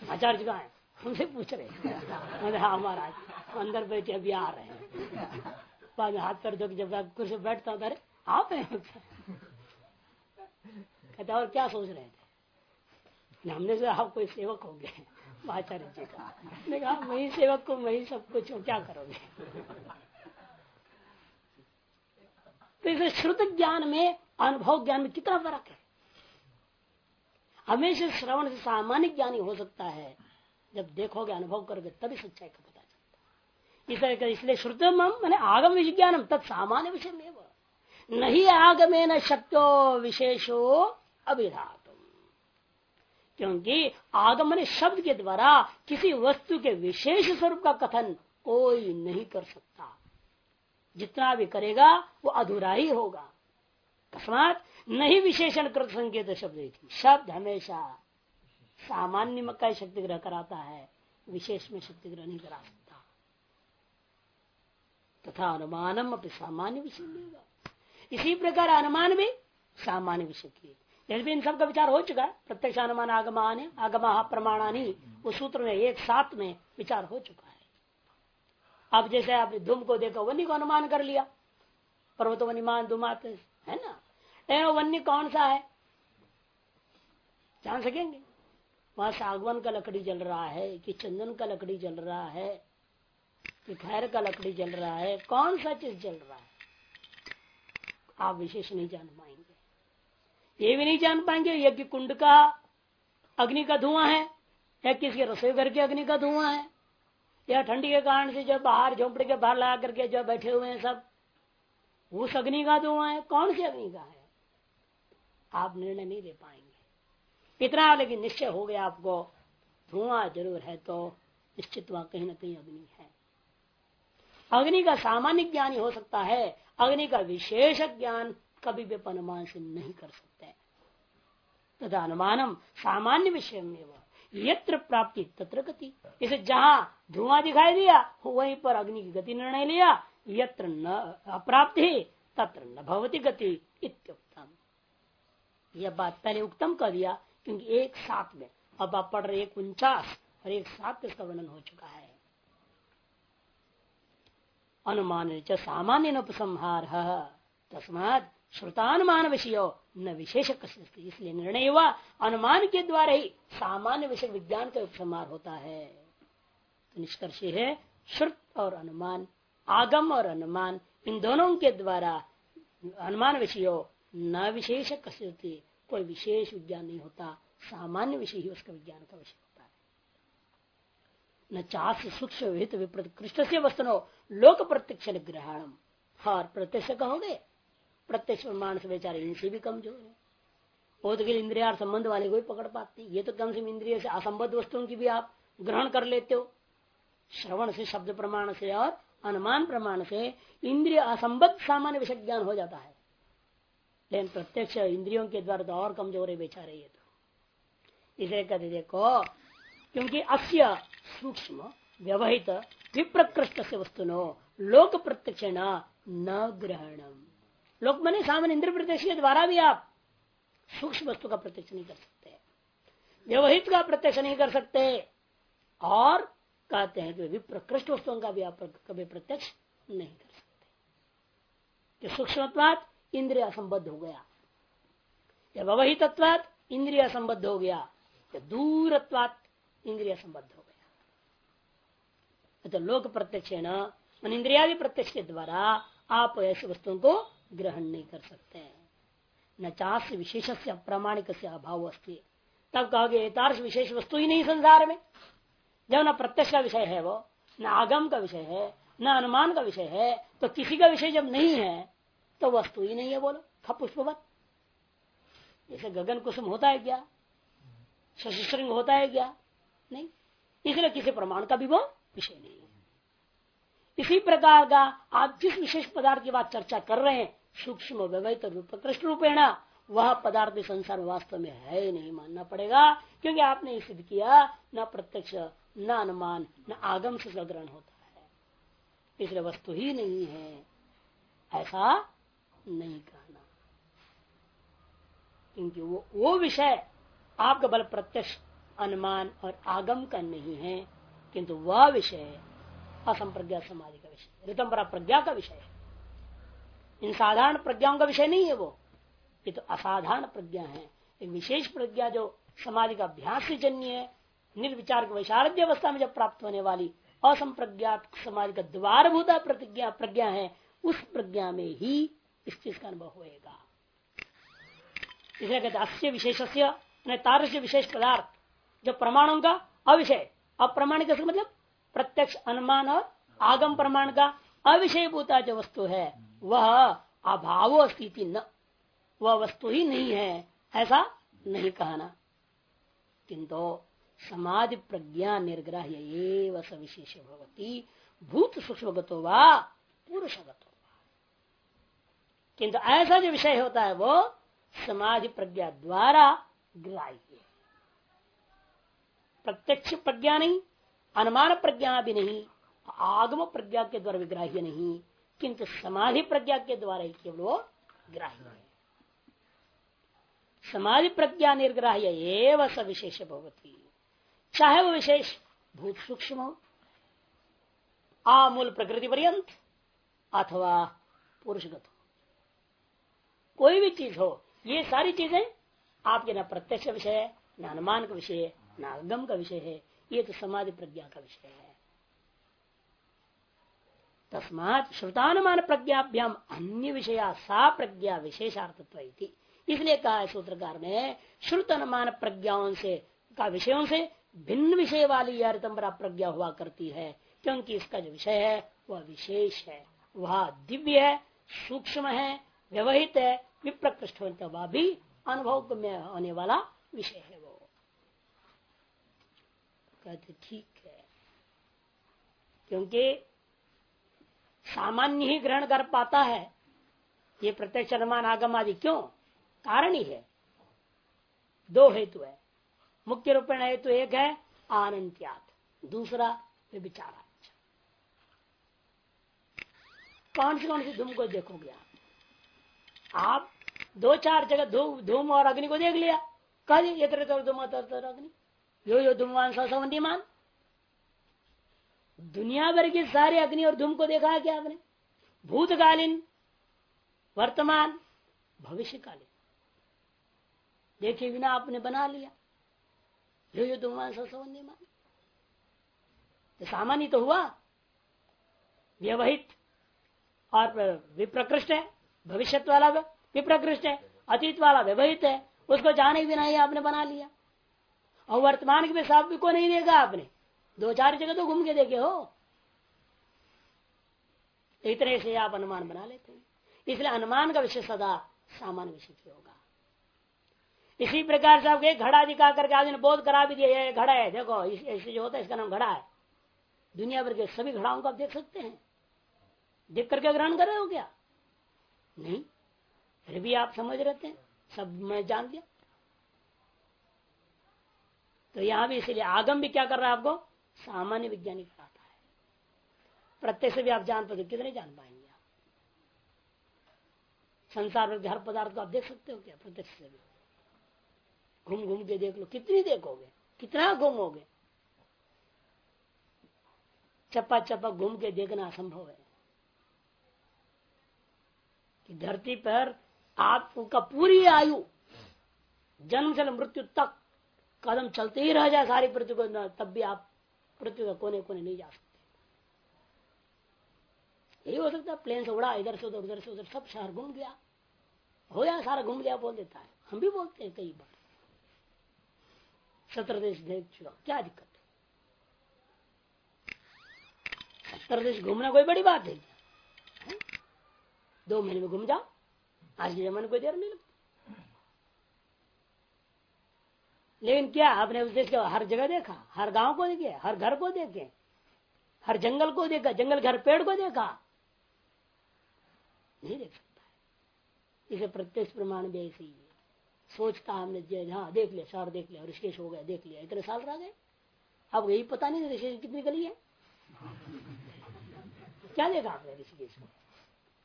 Speaker 1: आचार्य कहाँ है? उनसे पूछ रहे हैं। हाँ महाराज, अंदर बैठे अभी आ रहे हैं। बाद में हाथ पैर धो जब कुर्सी बैठता हूँ, अरे, आप हैं, और क्या सोच रहे थे? हमने से आप कोई सेवक हो गए (laughs) आचार्य जी का। ने कहा वही सेवक को वही सब कुछ हो, क्या करोगे? (laughs) तो इसे श्रुत ज्ञान में, अनुभव ज्ञान में कितना फ़र्क है? हमेशा श्रवण से सामान्य ज्ञानी हो सकता है। जब देखोगे, अनुभव करोगे, तभी सच्चाई का पता चलता है। इसलिए श्रुतम, मैंने आगम विज्ञानम सामान्य विषय में नहीं आगमे न शक्तो विशेषो अभिधात। क्योंकि आगमन शब्द के द्वारा किसी वस्तु के विशेष स्वरूप का कथन कोई नहीं कर सकता। जितना भी करेगा, वो अधूरा ही होगा। अकस्मात नहीं विशेषण कृत संकेत शब्द शब्द हमेशा सामान्य का शक्ति ग्रह कराता है, विशेष में शक्ति ग्रह नहीं करा सकता। तथा अनुमानम अपनी सामान्य विषय इसी प्रकार अनुमान भी सामान्य विषय की यदि इन सब का विचार हो चुका है। प्रत्यक्ष अनुमान आगमान आगमा प्रमाणानी, उस सूत्र में एक साथ में विचार हो चुका है। अब जैसे आपने धूम को देखा, वन्य को अनुमान कर लिया। पर्वत वनिमान धुमात है ना? लेकिन वन्य कौन सा है? जान सकेंगे। वहाँ सागवन का लकड़ी जल रहा है, कि चंदन का लकड़ी जल रहा है, कि खैर का लकड़ी जल रहा है, कौन सा चीज़ जल रहा है? आप विशेष नहीं जान पाएँगे। ये भी नहीं जान पाएँगे, यज्ञ कुंड का अग्नि का धुआँ है, या किसी रसोई घर के अग्नि का धुआँ है, या ठंडी के कारण से जो बाहर, झोंपड़े के बाहर लगा करके जो बैठे हुए हैं सब, उस अग्नि का धुआँ है, कौन सी अग्नि का है? आप निर्णय नहीं ले पाएँगे। इतना लेकिन निश्चय हो गया आपको, धुआँ ज़रूर है तो निश्चित वहाँ कहीं ना कहीं अग्नि है। अग्नि का सामान्य ज्ञान ही हो सकता है, अग्नि का विशेष ज्ञान कभी भी अनुमान से नहीं कर सकते। तथा अनुमानम सामान्य विषय में यत्र प्राप्ति तत्र गति। इसे जहाँ धुआँ दिखाई दिया, वहीं पर अग्नि की गति निर्णय लिया, यत्र न अप्राप्ति, तत्र न भवती गति इत्युक्तम। यह बात पहले उत्तम कर दिया, क्योंकि एक साथ में, अब आप पढ़ रहे एक उनचास, और एक साथ इसका वर्णन हो चुका है। अनुमान सामान्य उपसंहार। तस्मात श्रुतानुमान विषय न विशेष इसलिए निर्णय हुआ अनुमान के द्वारा ही सामान्य विषय विज्ञान का उपसंहार होता है। तो निष्कर्ष है, श्रुत और अनुमान, आगम और अनुमान, इन दोनों के द्वारा अनुमान विषय न विशेष कस्यति कोई विशेष विज्ञान नहीं होता, सामान्य विषय ही उसका विज्ञान का विषय होता है। न चास सूक्ष्म विप्रत कृष्ण से वस्तु लोक प्रत्यक्ष ग्रहणम और प्रत्यक्ष कहोगे? प्रत्यक्ष प्रमाण से बेचारे इनसे भी कमज़ोर है। वो तो इंद्रिया और संबंध वाले को ही पकड़ पाते ये तो कम से कम इंद्रिय से असंबद्ध वस्तुओं की भी आप ग्रहण कर लेते हो। श्रवण से, शब्द प्रमाण से और अनुमान प्रमाण से इंद्रिय असंबद्ध सामान्य विषय ज्ञान हो जाता है। लेकिन प्रत्यक्ष इंद्रियों के द्वारा तो और कमज़ोर है बेचारे ये तो। इसे कहते देखो, क्योंकि अस्य सूक्ष्म व्यवहित विप्रकृष्ट से वस्तु नो लोक प्रत्यक्ष न ग्रहणम। लोक मने सामान्य इंद्र प्रत्यक्ष के द्वारा भी आप सूक्ष्म वस्तु का प्रत्यक्ष नहीं कर सकते। व्यवहित का प्रत्यक्ष नहीं कर सकते। और कहते हैं कि प्रकृष्ट वस्तुओं का भी आप कभी प्रत्यक्ष नहीं कर सकते। कि सूक्ष्मत्वात इंद्रिय असंबद्ध हो गया। या व्यवहितत्वात इंद्रिय संबद्ध हो गया। या दूरत्वात इंद्रिय संबद्ध हो गया। तो लोक प्रत्यक्ष ना इंद्रिया प्रत्यक्ष के द्वारा आप ऐसे वस्तुओं को ग्रहण नहीं कर सकते न चाश विशेष से अप्रामाणिक से अभाव अस्थित तब कहोगे तार्श विशेष वस्तु ही नहीं संसार में। जब न प्रत्यक्ष का विषय है वो, न आगम का विषय है, न अनुमान का विषय है तो किसी का विषय जब नहीं है तो वस्तु ही नहीं है बोलो, खपुष्पवत। जैसे गगन कुसुम होता है क्या? शशिश्रृंग होता है क्या? नहीं। इसलिए किसी प्रमाण का भी वो विषय नहीं है। इसी प्रकार का आप जिस विशेष पदार्थ की बात चर्चा कर रहे हैं सूक्ष्म व्यवहित रूप, कृष्ण रूपेण, वह पदार्थ संसार वास्तव में है नहीं, मानना पड़ेगा। क्योंकि आपने सिद्ध किया, न प्रत्यक्ष, न अनुमान, न आगम से ग्रहण होता है। इसलिए वस्तु ही नहीं है। ऐसा नहीं कहना। क्योंकि वो वो विषय आपका बल प्रत्यक्ष, अनुमान और आगम का नहीं है। किंतु वह विषय, असंप्रज्ञा समाधि का विषय ऋतम प्रज्ञा का विषय है। इन साधारण प्रज्ञाओं का विषय नहीं है वो। ये तो असाधारण प्रज्ञा है। एक विशेष प्रज्ञा जो समाधि का अभ्यास से जन्य है, निर्विचार वैशारद्य अवस्था में जब प्राप्त होने वाली असंप्रज्ञात समाधि का द्वारभूता प्रतिज्ञा, प्रज्ञा है, उस प्रज्ञा में ही इस चीज़ का अनुभव होगा इसलिए कहते अस्य विशेष तारस्य विशेष पदार्थ, जो प्रमाणों का अविषय, अप्रमाणिक मतलब प्रत्यक्ष अनुमान और आगम प्रमाण का अविषय भूता जो वस्तु है वह अभाव स्थिति न। वह वस्तु ही नहीं है, ऐसा नहीं कहना। किंतु समाधि प्रज्ञा निर्ग्राह्य सविशेष भवती, भूत सूक्ष्मगतो व पुरुषगतो किंतु ऐसा जो विषय होता है, वो समाधि प्रज्ञा द्वारा ग्राह्य। प्रत्यक्ष प्रज्ञा नहीं, अनुमान प्रज्ञा भी नहीं, आगम प्रज्ञा के द्वारा विग्राह्य नहीं। किंतु समाधि प्रज्ञा के द्वारा ही केवल वो ग्राह्य है। समाधि प्रज्ञा निर्ग्राह्य एवं सविशेष भवती। चाहे वो विशेष भूत सूक्ष्म हो, आमूल प्रकृति पर्यंत, अथवा पुरुषगत हो। कोई भी चीज़ हो, ये सारी चीज़ें आपके न प्रत्यक्ष विषय है, न अनुमान का विषय है, न अगम का विषय है, ये तो समाधि प्रज्ञा का विषय है। तस्मात श्रुतानुमान प्रज्ञाभ्याम अन्य विषया सा प्रज्ञा विशेषार्थत्व इसलिए कहा है सूत्रकार ने श्रुत अनुमान प्रज्ञाओं से का विषयों से भिन्न विषय वाली यह ऋतंबरा प्रज्ञा हुआ करती है, क्योंकि इसका जो विषय है, वह विशेष है। वह दिव्य है, सूक्ष्म है, व्यवहित है, विप्रकृष्ट वह भी अनुभव में होने वाला विषय है वो। कहते ठीक है, क्योंकि सामान्य ही ग्रहण कर पाता है। ये प्रत्यक्ष अनुमान आगम आदि क्यों? कारण ही है। दो हेतु है। मुख्य रूपेण हेतु एक है आनंत्यात। दूसरा विचारा कौन सी कौन सी धूम को देखोगे आप? आप दो चार जगह धूम धूम और अग्नि को देख लिया। तरह धूम अग्नि। यो यो धूमवान सवंतीमान दुनिया भर की सारे अग्नि और धूम को देखा क्या आपने? भूतकालीन, वर्तमान, भविष्यकालीन। देखे बिना आपने बना लिया। यो यो धूमवान सवंतीमान तो सामान्य तो हुआ। व्यवहित और विप्रकृष्ट है। भविष्य वाला विप्रकृष्ट है। अतीत वाला व्यवहित है। उसको जाने बिना ही आपने बना लिया। और वर्तमान के सबको नहीं देखा आपने। दो चार जगह तो घूम के देखे हो। इतने से आप अनुमान बना लेते हैं। इसलिए अनुमान का विषय सदा सामान्य विषय होगा। इसी प्रकार से आपके घड़ा दिखा करके आदमी बोध करा भी दिया घड़ा है। देखो ऐसे जो होता है, इसका नाम घड़ा है। दुनिया भर के सभी घड़ाओं को आप देख सकते हैं। देख करके ग्रहण कर रहे हो क्या? नहीं। फिर भी आप समझ रहे थे सब मैं जान लिया तो यहाँ भी इसीलिए आगम भी क्या कर रहा है आपको? सामान्य वैज्ञानिक कराता है। प्रत्यक्ष भी आप जान पाते कितने जान पाएँगे आप? संसार में हर पदार्थ को आप देख सकते हो क्या? प्रत्यक्ष से भी। घूम घूम के देख लो। कितनी देखोगे? कितना घूमोगे? चप्पा चप्पा घूम के देखना असंभव है। कि धरती पर आपका पूरी आयु, जन्म से मृत्यु तक कदम चलते ही रह जाए सारी पृथ्वी को, तब भी आप पृथ्वी का कोने कोने नहीं जा सकते। यही हो सकता प्लेन से उड़ा, इधर से उधर उधर से उधर, सब शहर घूम गया। हो गया सारा घूम गया बोल देता है। हम भी बोलते हैं कई बार। सत्र देश देख चुका क्या दिक्कत है? देश घूमना कोई बड़ी बात है। दो महीने में घूम जाओ, आज के जमाने कोई देर नहीं लगती। लेकिन क्या आपने उस देश का हर जगह देखा? हर गाँव को देखे? हर घर को देखे? हर जंगल को देखा? जंगल घर पेड़ को देखा? नहीं देख सकता इसे प्रत्यक्ष प्रमाण भी ऐसे है सोचता हमने हाँ देख लिया शहर देख लिया, ऋषिकेश हो गया, देख लिया। इतने साल रह गए। अब यही पता नहीं ऋषिकेश कितनी गली है। क्या देखा आपने ऋषिकेश को?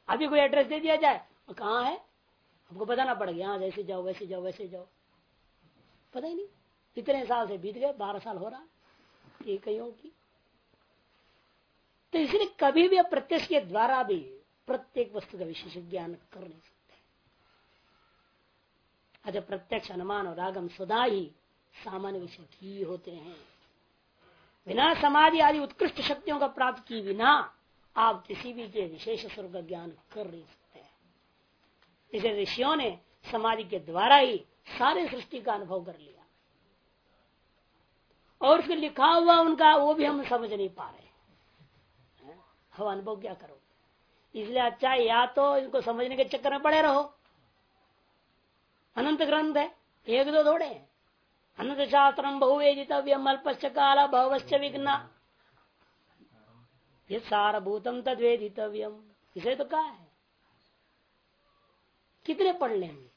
Speaker 1: अभी कोई एड्रेस दे दिया जाए। कहाँ है? हमको बताना पड़ेगा यहाँ जैसे जाओ, वैसे जाओ वैसे जाओ। पता ही नहीं। इतने साल से बीत गए, बारह साल हो रहा ये कईयों की। तो इसलिए कभी भी प्रत्यक्ष के द्वारा भी प्रत्येक वस्तु का विशेष ज्ञान कर नहीं सकते। अच्छा प्रत्यक्ष अनुमान और आगम सदा ही सामान्य विषय ही होते हैं। बिना समाधि आदि उत्कृष्ट शक्तियों का प्राप्त की बिना आप किसी भी के विशेष स्वरूप का ज्ञान कर नहीं सकते। इसे ऋषियों ने समाधि के द्वारा ही सारे सृष्टि का अनुभव कर लिया। और उसके लिखा हुआ उनका, वो भी हम समझ नहीं पा रहे। हम अनुभव क्या करो? इसलिए अच्छा या तो इनको समझने के चक्कर में पड़े रहो। अनंत ग्रंथ है, एक दो थोड़े हैं। अनंत शास्त्र बहुवेदितव्यम अल्पश्च काल भवश्च विघ्ना। ये सारभूतम तद्वेदितव्यम। इसे तो कहा है? कितने पढ़ लेंगे?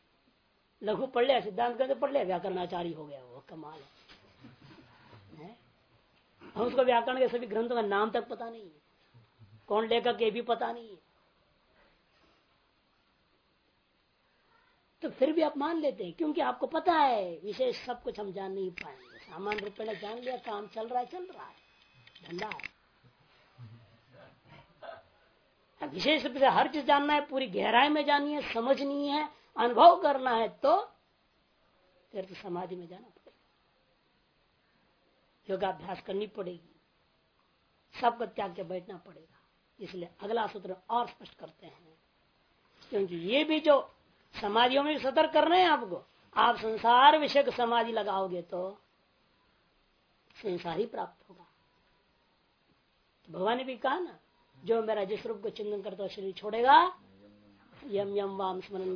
Speaker 1: लघु पढ़ लिया, सिद्धांत करते पढ़ लिया व्याकरणाचारी हो गया वो, कमाल है। हम उसको व्याकरण के सभी ग्रंथों का नाम तक पता नहीं है। कौन लेखक ये भी पता नहीं है। तो फिर भी आप मान लेते हैं, क्योंकि आपको पता है, विशेष सब कुछ हम जान नहीं पाएँगे। सामान्य रूप में जान लिया, काम चल रहा है, चल रहा है। धंधा है। विशेष रूप से हर चीज़ जानना है, पूरी गहराई में जाननी है, समझनी है अनुभव करना है तो फिर तो समाधि में जाना पड़ेगा। योगाभ्यास करनी पड़ेगी। सबको त्याग के बैठना पड़ेगा। इसलिए अगला सूत्र और स्पष्ट करते हैं। क्योंकि ये भी जो समाधियों में सतर्क कर रहे हैं आपको। आप संसार विषय समाधि लगाओगे तो संसार ही प्राप्त होगा। तो भगवान ने भी कहा ना, जो मेरा जिस रूप को चिंतन करता शरीर छोड़ेगा। यम यम वाम स्मरण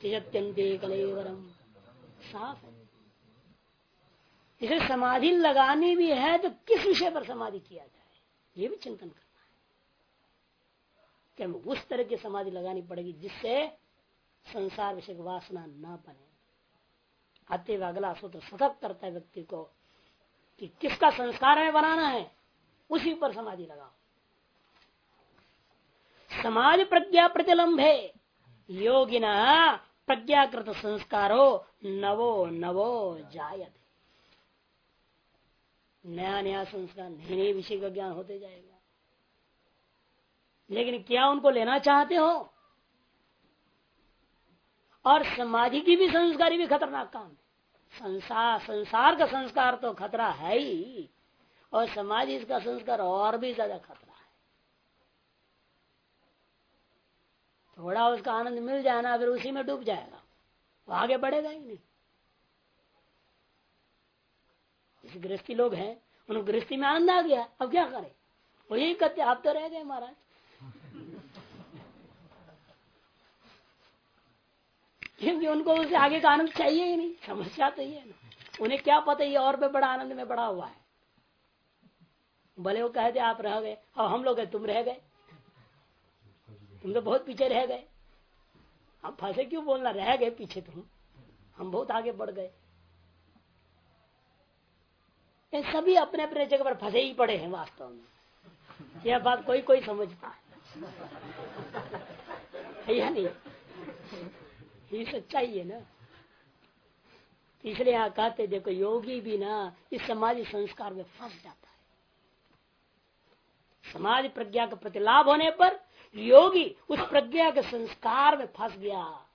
Speaker 1: त्यजत्यंते कलेवरम साफ़ है। इसे समाधि लगानी भी है तो किस विषय पर समाधि किया जाए? ये भी चिंतन करना है। क्या उस तरह की समाधि लगानी पड़ेगी जिससे संसार विषय वासना न बने। अतएव अगला सूत्र सतर्क करता है व्यक्ति को कि किसका संस्कार हमें बनाना है, उसी पर समाधि लगाओ। समाधि प्रज्ञा प्रतिलंबे योगिना प्रज्ञाकृत संस्कारो नवो नवो जायते। नया नया संस्कार नए नए विषय का ज्ञान होते जाएगा। लेकिन क्या उनको लेना चाहते हो? और समाधि की भी संस्कारी भी खतरनाक काम है। संसार संसार का संस्कार तो खतरा है ही, और समाधि इसका संस्कार और भी ज़्यादा खतरा है थोड़ा उसका आनंद मिल जाए ना फिर उसी में डूब जाएगा, वो आगे बढ़ेगा ही नहीं। जैसे गृहस्थी लोग हैं उनको गृहस्थी में आनंद आ गया, अब क्या करें? वो यही कहते आप तो रह गए महाराज। क्योंकि उनको उससे आगे का आनंद चाहिए ही नहीं, समस्या तो ये ना। उन्हें क्या पता ये और भी बड़ा आनंद में बड़ा हुआ है। भले वो कहते, आप रह गए, अब हम लोग तुम रह गए। तुम तो बहुत पीछे रह गए। अब फंसे क्यों बोलना? रह गए पीछे तुम। हम बहुत आगे बढ़ गए। ये सभी अपने अपने जगह पर फंसे ही पड़े हैं वास्तव में। यह बात कोई कोई समझता है या नहीं? ये सच्चाई है ना। इसलिए यहाँ कहते, देखो, योगी भी ना इस समाधि संस्कार में फंस जाता है। समाज प्रज्ञा का प्रतिलाभ होने पर योगी उस प्रज्ञा के संस्कार में फंस गया।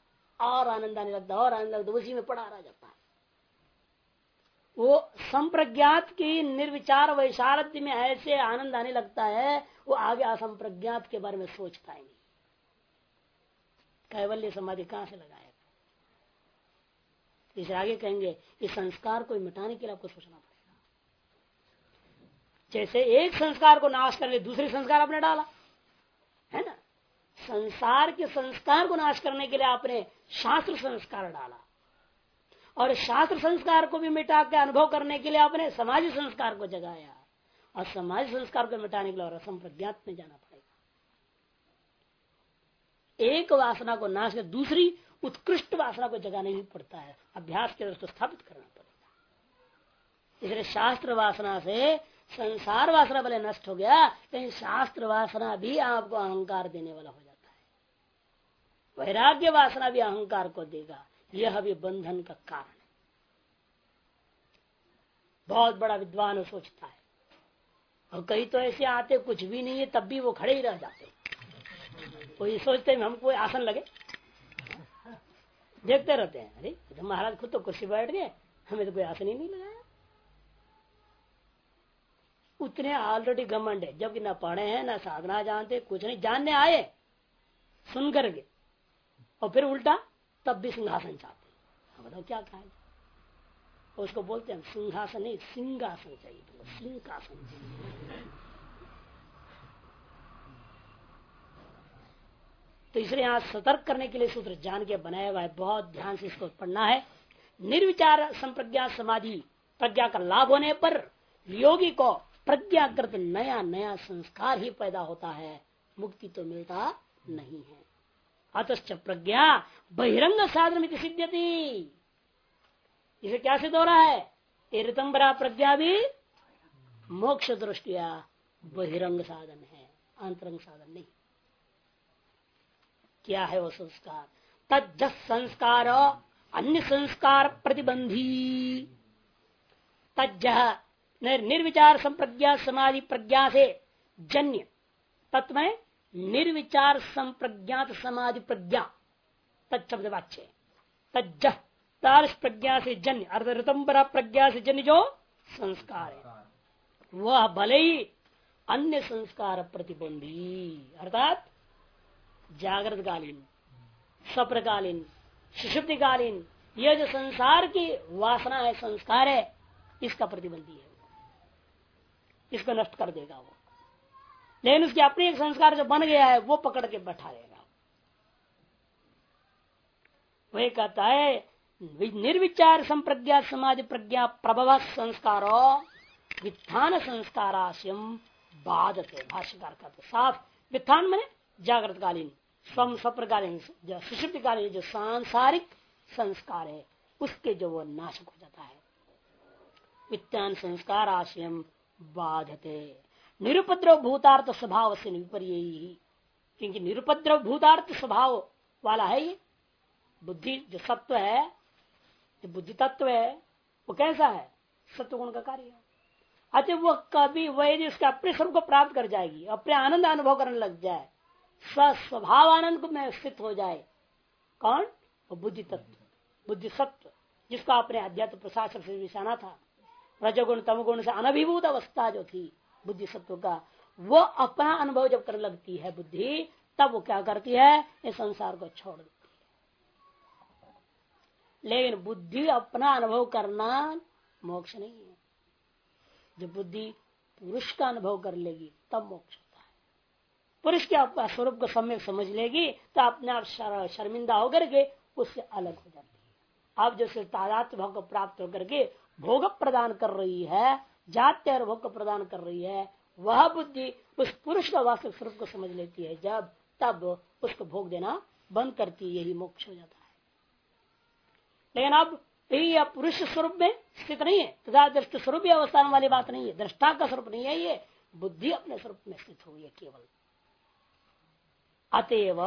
Speaker 1: और आनंद आने लगता और आनंद लगता उसी में पड़ा रह जाता है। वो संप्रज्ञात की निर्विचार वैशारद्य में ऐसे आनंद आने लगता है, वो आगे असंप्रज्ञात के बारे में सोच पाएँगे। कैवल्य समाधि कहाँ से लगाएगा इसे आगे कहेंगे, इस संस्कार को मिटाने के लिए आपको सोचना पड़ेगा। जैसे एक संस्कार को नाश करने, दूसरे संस्कार आपने डाला। है ना? संसार के संस्कार को नाश करने के लिए आपने शास्त्र संस्कार डाला। और शास्त्र संस्कार को भी मिटा के अनुभव करने के लिए आपने समाज संस्कार को जगाया। और समाज संस्कार को मिटाने के लिए और असम प्रज्ञात में जाना पड़ेगा। एक वासना को नाश कर दूसरी उत्कृष्ट वासना को जगाने भी पड़ता है। अभ्यास के उसको स्थापित करना पड़ेगा। इसलिए शास्त्र वासना से संसार वासना भले नष्ट हो गया, लेकिन शास्त्र वासना भी आपको अहंकार देने वाला हो जाता है। वैराग्य वासना भी अहंकार को देगा। यह भी बंधन का कारण है। बहुत बड़ा विद्वान सोचता है। और कई तो ऐसे आते, कुछ भी नहीं है, तब भी वो खड़े ही रह जाते ये सोचते हैं, हमको आसन लगे। देखते रहते हैं, अरे तो महाराज खुद तो कुर्सी बैठ गए, हमें तो कोई आसन ही नहीं लगाया। उतने ऑलरेडी घमंड है। जबकि ना पढ़े हैं, ना साधना जानते, कुछ नहीं। जानने आए, सुन करके। और फिर उल्टा, तब भी सिंहासन चाहते बताओ क्या कहा उसको बोलते हैं, सिंहासन नहीं, सिंहासन चाहिए तुमको सिंहासन। तो इसलिए यहाँ सतर्क करने के लिए सूत्र जान के बनाया हुआ है। बहुत ध्यान से इसको पढ़ना है। निर्विचार संप्रज्ञा समाधि, प्रज्ञा का लाभ होने पर योगी को प्रज्ञाकृत नया नया संस्कार ही पैदा होता है। मुक्ति तो मिलता नहीं है। अतश्च प्रज्ञा बहिरंग साधन सिद्ध थी इसे क्या सिद्ध हो रहा है? तीर्थम्बरा प्रज्ञा भी मोक्ष दृष्टिया बहिरंग साधन है अंतरंग साधन नहीं। क्या है वो संस्कार? तज संस्कार, अन्य संस्कार प्रतिबंधी। तज निर्विचार संप्रज्ञा, समाधि प्रज्ञा से जन्य। तत्व निर्विचार संप्रज्ञात समाधि प्रज्ञा। तत्शब्द वाच्य तज प्रज्ञा से जन्य। अर्थ ऋतंबरा प्रज्ञा से जन्य जो संस्कार है। वह भले ही अन्य संस्कार प्रतिबंधी। अर्थात जागृत कालीन सप्रकालीन सुषुप्तिकालीन यह जो संसार की वासना है, संस्कार है, इसका प्रतिबंधी है। इसको नष्ट कर देगा वो। लेकिन उसके अपने एक संस्कार जो बन गया है, वो पकड़ के बैठा देगा वही कहता है निर्विचार संप्रज्ञा, समाज प्रज्ञा, प्रभव संस्कारो, वित्थान संस्काराश्यम बाधते। भाष्यकार कहते साफ़। वित्थान मैंने जागृत कालीन स्वम स्वप्रकालीन सुषुप्तकालीन जो सांसारिक संस्कार है, उसके जो वो नाशक हो जाता है। वित्तान संस्कार आशयम बाधते। निरुपद्रव भूतार्थ स्वभाव से विपर्य क्योंकि निरुपद्रव भूतार्थ स्वभाव वाला है ये। बुद्धि जो सत्व है, जो बुद्धि तत्व है, वो कैसा है? सत्व गुण का कार्य अच्छा वो कभी वह यदि उसके अपने स्वरूप को प्राप्त कर जाएगी, अपने आनंद अनुभव करने लग जाए। स्वभाव आनंद में स्थित हो जाए। कौन? बुद्धि तत्व बुद्धि सत्व जिसको आपने अध्यात्म प्रशासन से विषाना था। रजगुण, तमगुण से अनभिभूत अवस्था जो थी बुद्धि सत्व का, वो अपना अनुभव जब करने लगती है बुद्धि, तब वो क्या करती है? इस संसार को छोड़ देती है। लेकिन बुद्धि अपना अनुभव करना मोक्ष नहीं है। जब बुद्धि पुरुष का अनुभव कर लेगी, तब मोक्ष होता है। पुरुष के अपना स्वरूप को सम्यक समझ लेगी तो अपने आप शर्मिंदा होकर के उससे अलग हो जाती है। अब जैसे तादात भाव को प्राप्त होकर के भोग प्रदान कर रही है, जात्य और भोग प्रदान कर रही है, वह बुद्धि उस पुरुष का वास्तविक स्वरूप को समझ लेती है। जब, तब उसको भोग देना बंद करती यही मोक्ष हो जाता है। लेकिन अब यही पुरुष स्वरूप में स्थित नहीं है। तथा दृष्टि स्वरूप अवस्थान वाली बात नहीं है। दृष्टा का स्वरूप नहीं है ये। बुद्धि अपने स्वरूप में स्थित हुई है केवल। अतएव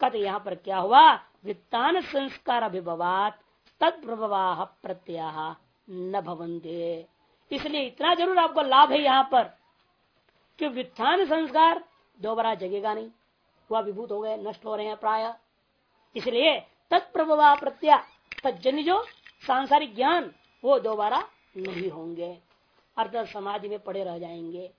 Speaker 1: कत यहाँ पर क्या हुआ? वित्तान संस्कार अभिभवात तत्प्रवाह प्रत्यय। न भवंते इसलिए इतना ज़रूर आपको लाभ है यहाँ पर कि वित्थान संस्कार दोबारा जगेगा नहीं। वह विभूत हो गए, नष्ट हो रहे हैं प्राय। इसलिए तत्प्रभा प्रत्या तजन्य जो सांसारिक ज्ञान वो दोबारा नहीं होंगे। अर्थात समाज में पड़े रह जाएँगे।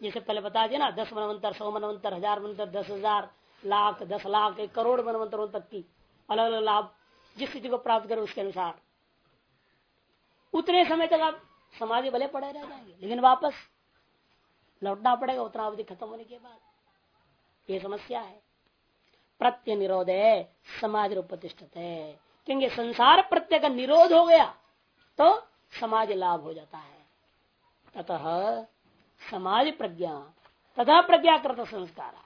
Speaker 1: जैसे पहले बता दिया ना, दस मनवंतर, सौ मनवंतर, हज़ार मनवंतर, दस हज़ार, लाख, दस लाख, एक करोड़ मनवंतरों तक की अलग अलग लाभ जिस स्थिति को प्राप्त करें उसके अनुसार। उतने समय तक आप समाधि भले पड़े रह जाएँगे। लेकिन वापस लौटना पड़ेगा, उतना अवधि खत्म होने के बाद। ये समस्या है। प्रत्यय निरोध है समाज प्रतिष्ठित। है क्योंकि संसार प्रत्यय का निरोध हो गया तो समाज लाभ हो जाता है। ततः समाज प्रज्ञा, तथा प्रज्ञा कृत संस्कार।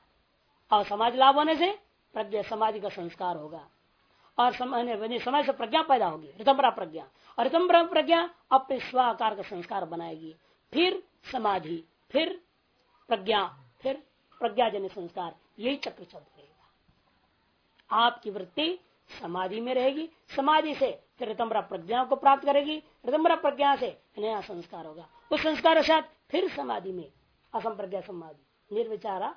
Speaker 1: और समाज लाभ होने से प्रज्ञा समाज का संस्कार होगा। और समय से प्रज्ञा पैदा होगी ऋतंबरा प्रज्ञा। और ऋतंबरा प्रज्ञा अपने स्वाकार का संस्कार बनाएगी। फिर समाधि, फिर प्रज्ञा, फिर प्रज्ञाजन्य संस्कार, यही चक्र चलता रहेगा। आपकी वृत्ति समाधि में रहेगी। समाधि से फिर ऋतंबरा प्रज्ञा को प्राप्त करेगी। ऋतंबरा प्रज्ञा से नया संस्कार होगा। उस संस्कार के साथ फिर समाधि में असम प्रज्ञा समाधि। निर्विचारा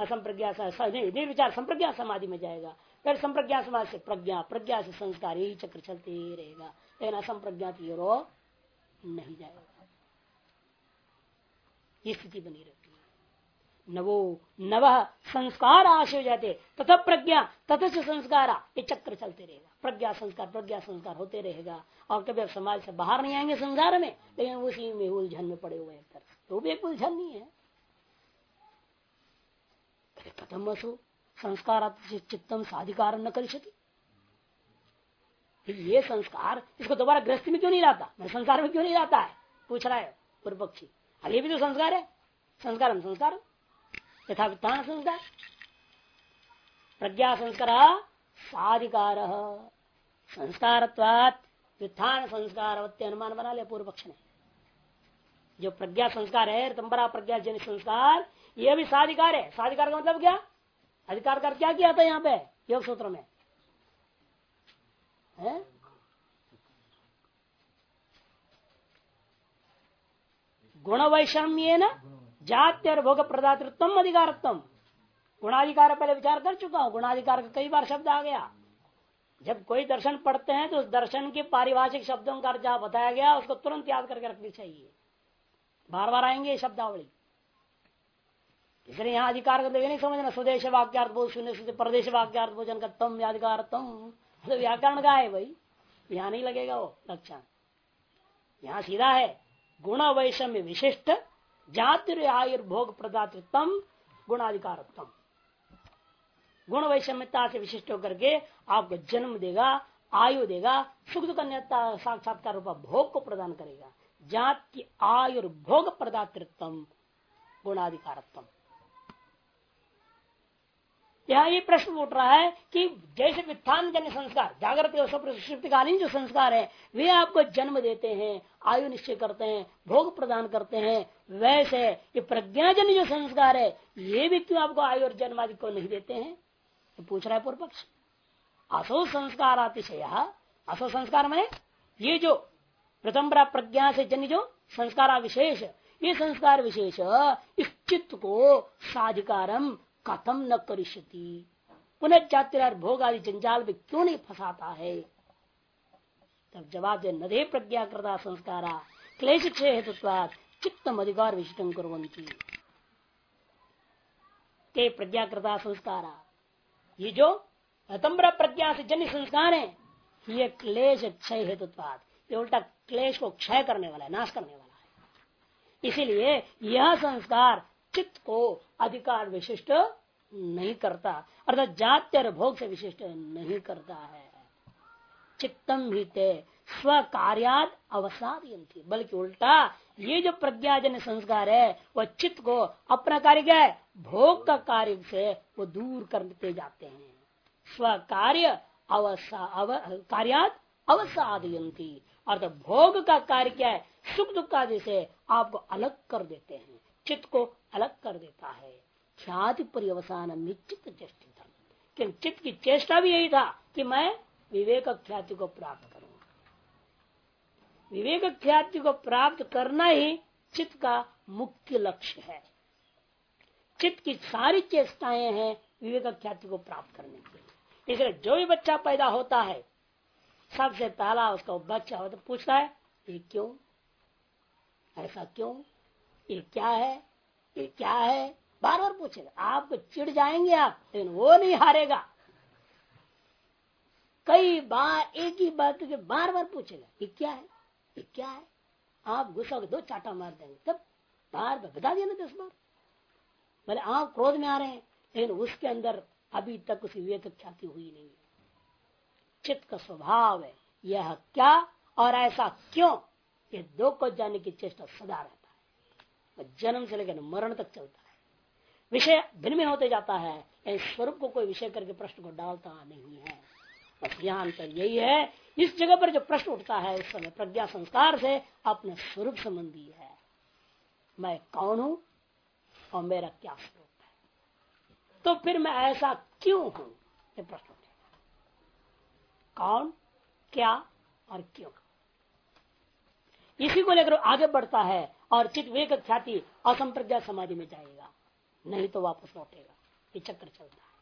Speaker 1: असम प्रज्ञा निर्विचार संप्रज्ञा समाधि में जाएगा। फिर संप्रज्ञा समाज से प्रज्ञा प्रज्ञा से संस्कार, यही चक्र चलते ही रहेगा। लेकिन असंप्रज्ञा की ओर नहीं जाएगा। ये स्थिति बनी रहती है। नवो नव संस्कार आशय जाते तथा प्रज्ञा तथा से संस्कार, ये चक्र चलते रहेगा। प्रज्ञा संस्कार प्रज्ञा संस्कार होते रहेगा। और कभी अब समाज से बाहर नहीं आएँगे संसार में, लेकिन उसी में उलझन में पड़े हुए हैं तो भी एक उलझन नहीं है। खत्म वसु संस्कार चित्तम साधिकार न कर ये संस्कार, इसको दोबारा गृहस्थी में क्यों नहीं लाता? मैं संसार में क्यों नहीं लाता है? पूछ रहा है पूर्व पक्षी अब ये भी तो संस्कार है। संस्कार संस्कार यथा संस्कार। प्रज्ञा संस्कार, साधिकार। संस्कार वित्थान संस्कार अनुमान बना लिया पूर्व पक्ष ने। जो प्रज्ञा संस्कार है रितंबरा प्रज्ञा जन संस्कार यह भी साधिकार है। साधिकार का मतलब क्या? अधिकार कर क्या किया था यहाँ पे? योग सूत्र में। है? गुण वैषम्य न जाति और भोग प्रदातृत्व अधिकारत्व गुणाधिकार पहले विचार कर चुका हूँ। गुणाधिकार का कई बार शब्द आ गया। जब कोई दर्शन पढ़ते हैं तो उस दर्शन के पारिभाषिक शब्दों का जहाँ बताया गया, उसको तुरंत याद करके रखनी चाहिए। बार बार आएँगे शब्दावली। इसलिए यहाँ अधिकार का नहीं समझना, स्वदेश वाक्यार्थ बोध शून्य प्रदेश वाक्यार्थ भोजन का तम यादगार तम तो व्याकरण का है भाई। यहाँ नहीं लगेगा वो लक्षण। यहाँ सीधा है, गुण वैषम्य विशिष्ट जाति आयुर्भोग प्रदातृत्म गुणाधिकारत्म गुण वैषम्यता से विशिष्ट होकर के आपको जन्म देगा, आयु देगा, सुख दुख साक्षात्कार रूप भोग को प्रदान करेगा। जाति आयुर्भोग प्रदातृत्व गुणाधिकारत्म यहाँ ये प्रश्न उठ रहा है कि जैसे वित्थान जन्य संस्कार, जागृत जो संस्कार है, वे आपको जन्म देते हैं, आयु निश्चय करते हैं, भोग प्रदान करते हैं, वैसे ये प्रज्ञाजन्य जो संस्कार है, ये भी क्यों आपको आयु और जन्म आदि को नहीं देते हैं? तो पूछ रहा है पूर्व पक्ष असो संस्कार अतिशय। असो संस्कार में ये जो प्रथम प्रज्ञा से जन्य जो संस्कार विशेष ये संस्कार विशेष इस चित्त को साधिकारम कथम न करिष्यति। पुनः जाति भोग आदि जंजाल में क्यों नहीं फंसाता है? तब जवाब दे, नदे प्रज्ञा करता संस्कारा क्लेश क्षय हेतुत्वाद चित्तम अधिकार विशिष्ट कुरंती ते प्रज्ञा करता संस्कारा। ये जो अतम्र प्रज्ञा से जन्य संस्कार है, ये क्लेश क्षय ये उल्टा क्लेश को क्षय करने वाला है, नाश करने वाला है। इसीलिए यह संस्कार चित्त को अधिकार विशिष्ट नहीं करता। अर्थात जात्य और भोग से विशिष्ट नहीं करता है। चित्तम भी ते स्व कार्यात अवसाद बल्कि उल्टा ये जो प्रज्ञाजन संस्कार है वह चित्त को अपना कार्य क्या है? भोग का कार्य से वो दूर करते जाते हैं। स्व कार्य अवसा अव, कार्यात अवसादयंती अर्थात भोग का कार्य क्या है? सुख दुख आदि से आपको अलग कर देते हैं। चित्त को अलग कर देता है। ख्याति परिवसान निश्चित चेष्टित चित्त की चेष्टा भी यही था कि मैं विवेक ख्याति को प्राप्त करूँ। विवेक ख्याति को प्राप्त करना ही चित्त का मुख्य लक्ष्य है। चित्त की सारी चेष्टाएँ हैं विवेक ख्याति को प्राप्त करने के लिए। इसलिए जो भी बच्चा पैदा होता है, सबसे पहला उसका बच्चा हो तो पूछता है, ये क्यों? ऐसा क्यों? ये क्या है? ये क्या है? बार बार पूछेगा। आप चिढ़ जाएँगे आप, लेकिन वो नहीं हारेगा। कई बार, एक ही बात के बार बार पूछेगा, ये क्या है? ये क्या है? आप गुस्सा दो चाटा मार देंगे। तब बार बार बता दिया ना दस बार। भले आप क्रोध में आ रहे हैं, लेकिन उसके अंदर अभी तक उस विवेक ख्याति हुई नहीं है। चित्त का स्वभाव है, यह क्या और ऐसा क्यों? ये दो को जानने की चेष्टा सदा रहता जन्म से लेकर मरण तक चलता है। विषय भिन्न भिन्न होते जाता है स्वरूप को कोई विषय करके प्रश्न को डालता नहीं है। बस यहाँ अंतर यही है, इस जगह पर जो प्रश्न उठता है उस समय प्रज्ञा संस्कार से अपने स्वरूप संबंधी है। मैं कौन हूँ और मेरा क्या स्वरूप है? तो फिर मैं ऐसा क्यों हूँ? ये प्रश्न उठेगा। कौन, क्या और क्यों? इसी को लेकर आगे बढ़ता है और चित वेग ख्याति असंप्रज्ञा समाधि में जाएगा। नहीं तो वापस लौटेगा। ये चक्र चलता है।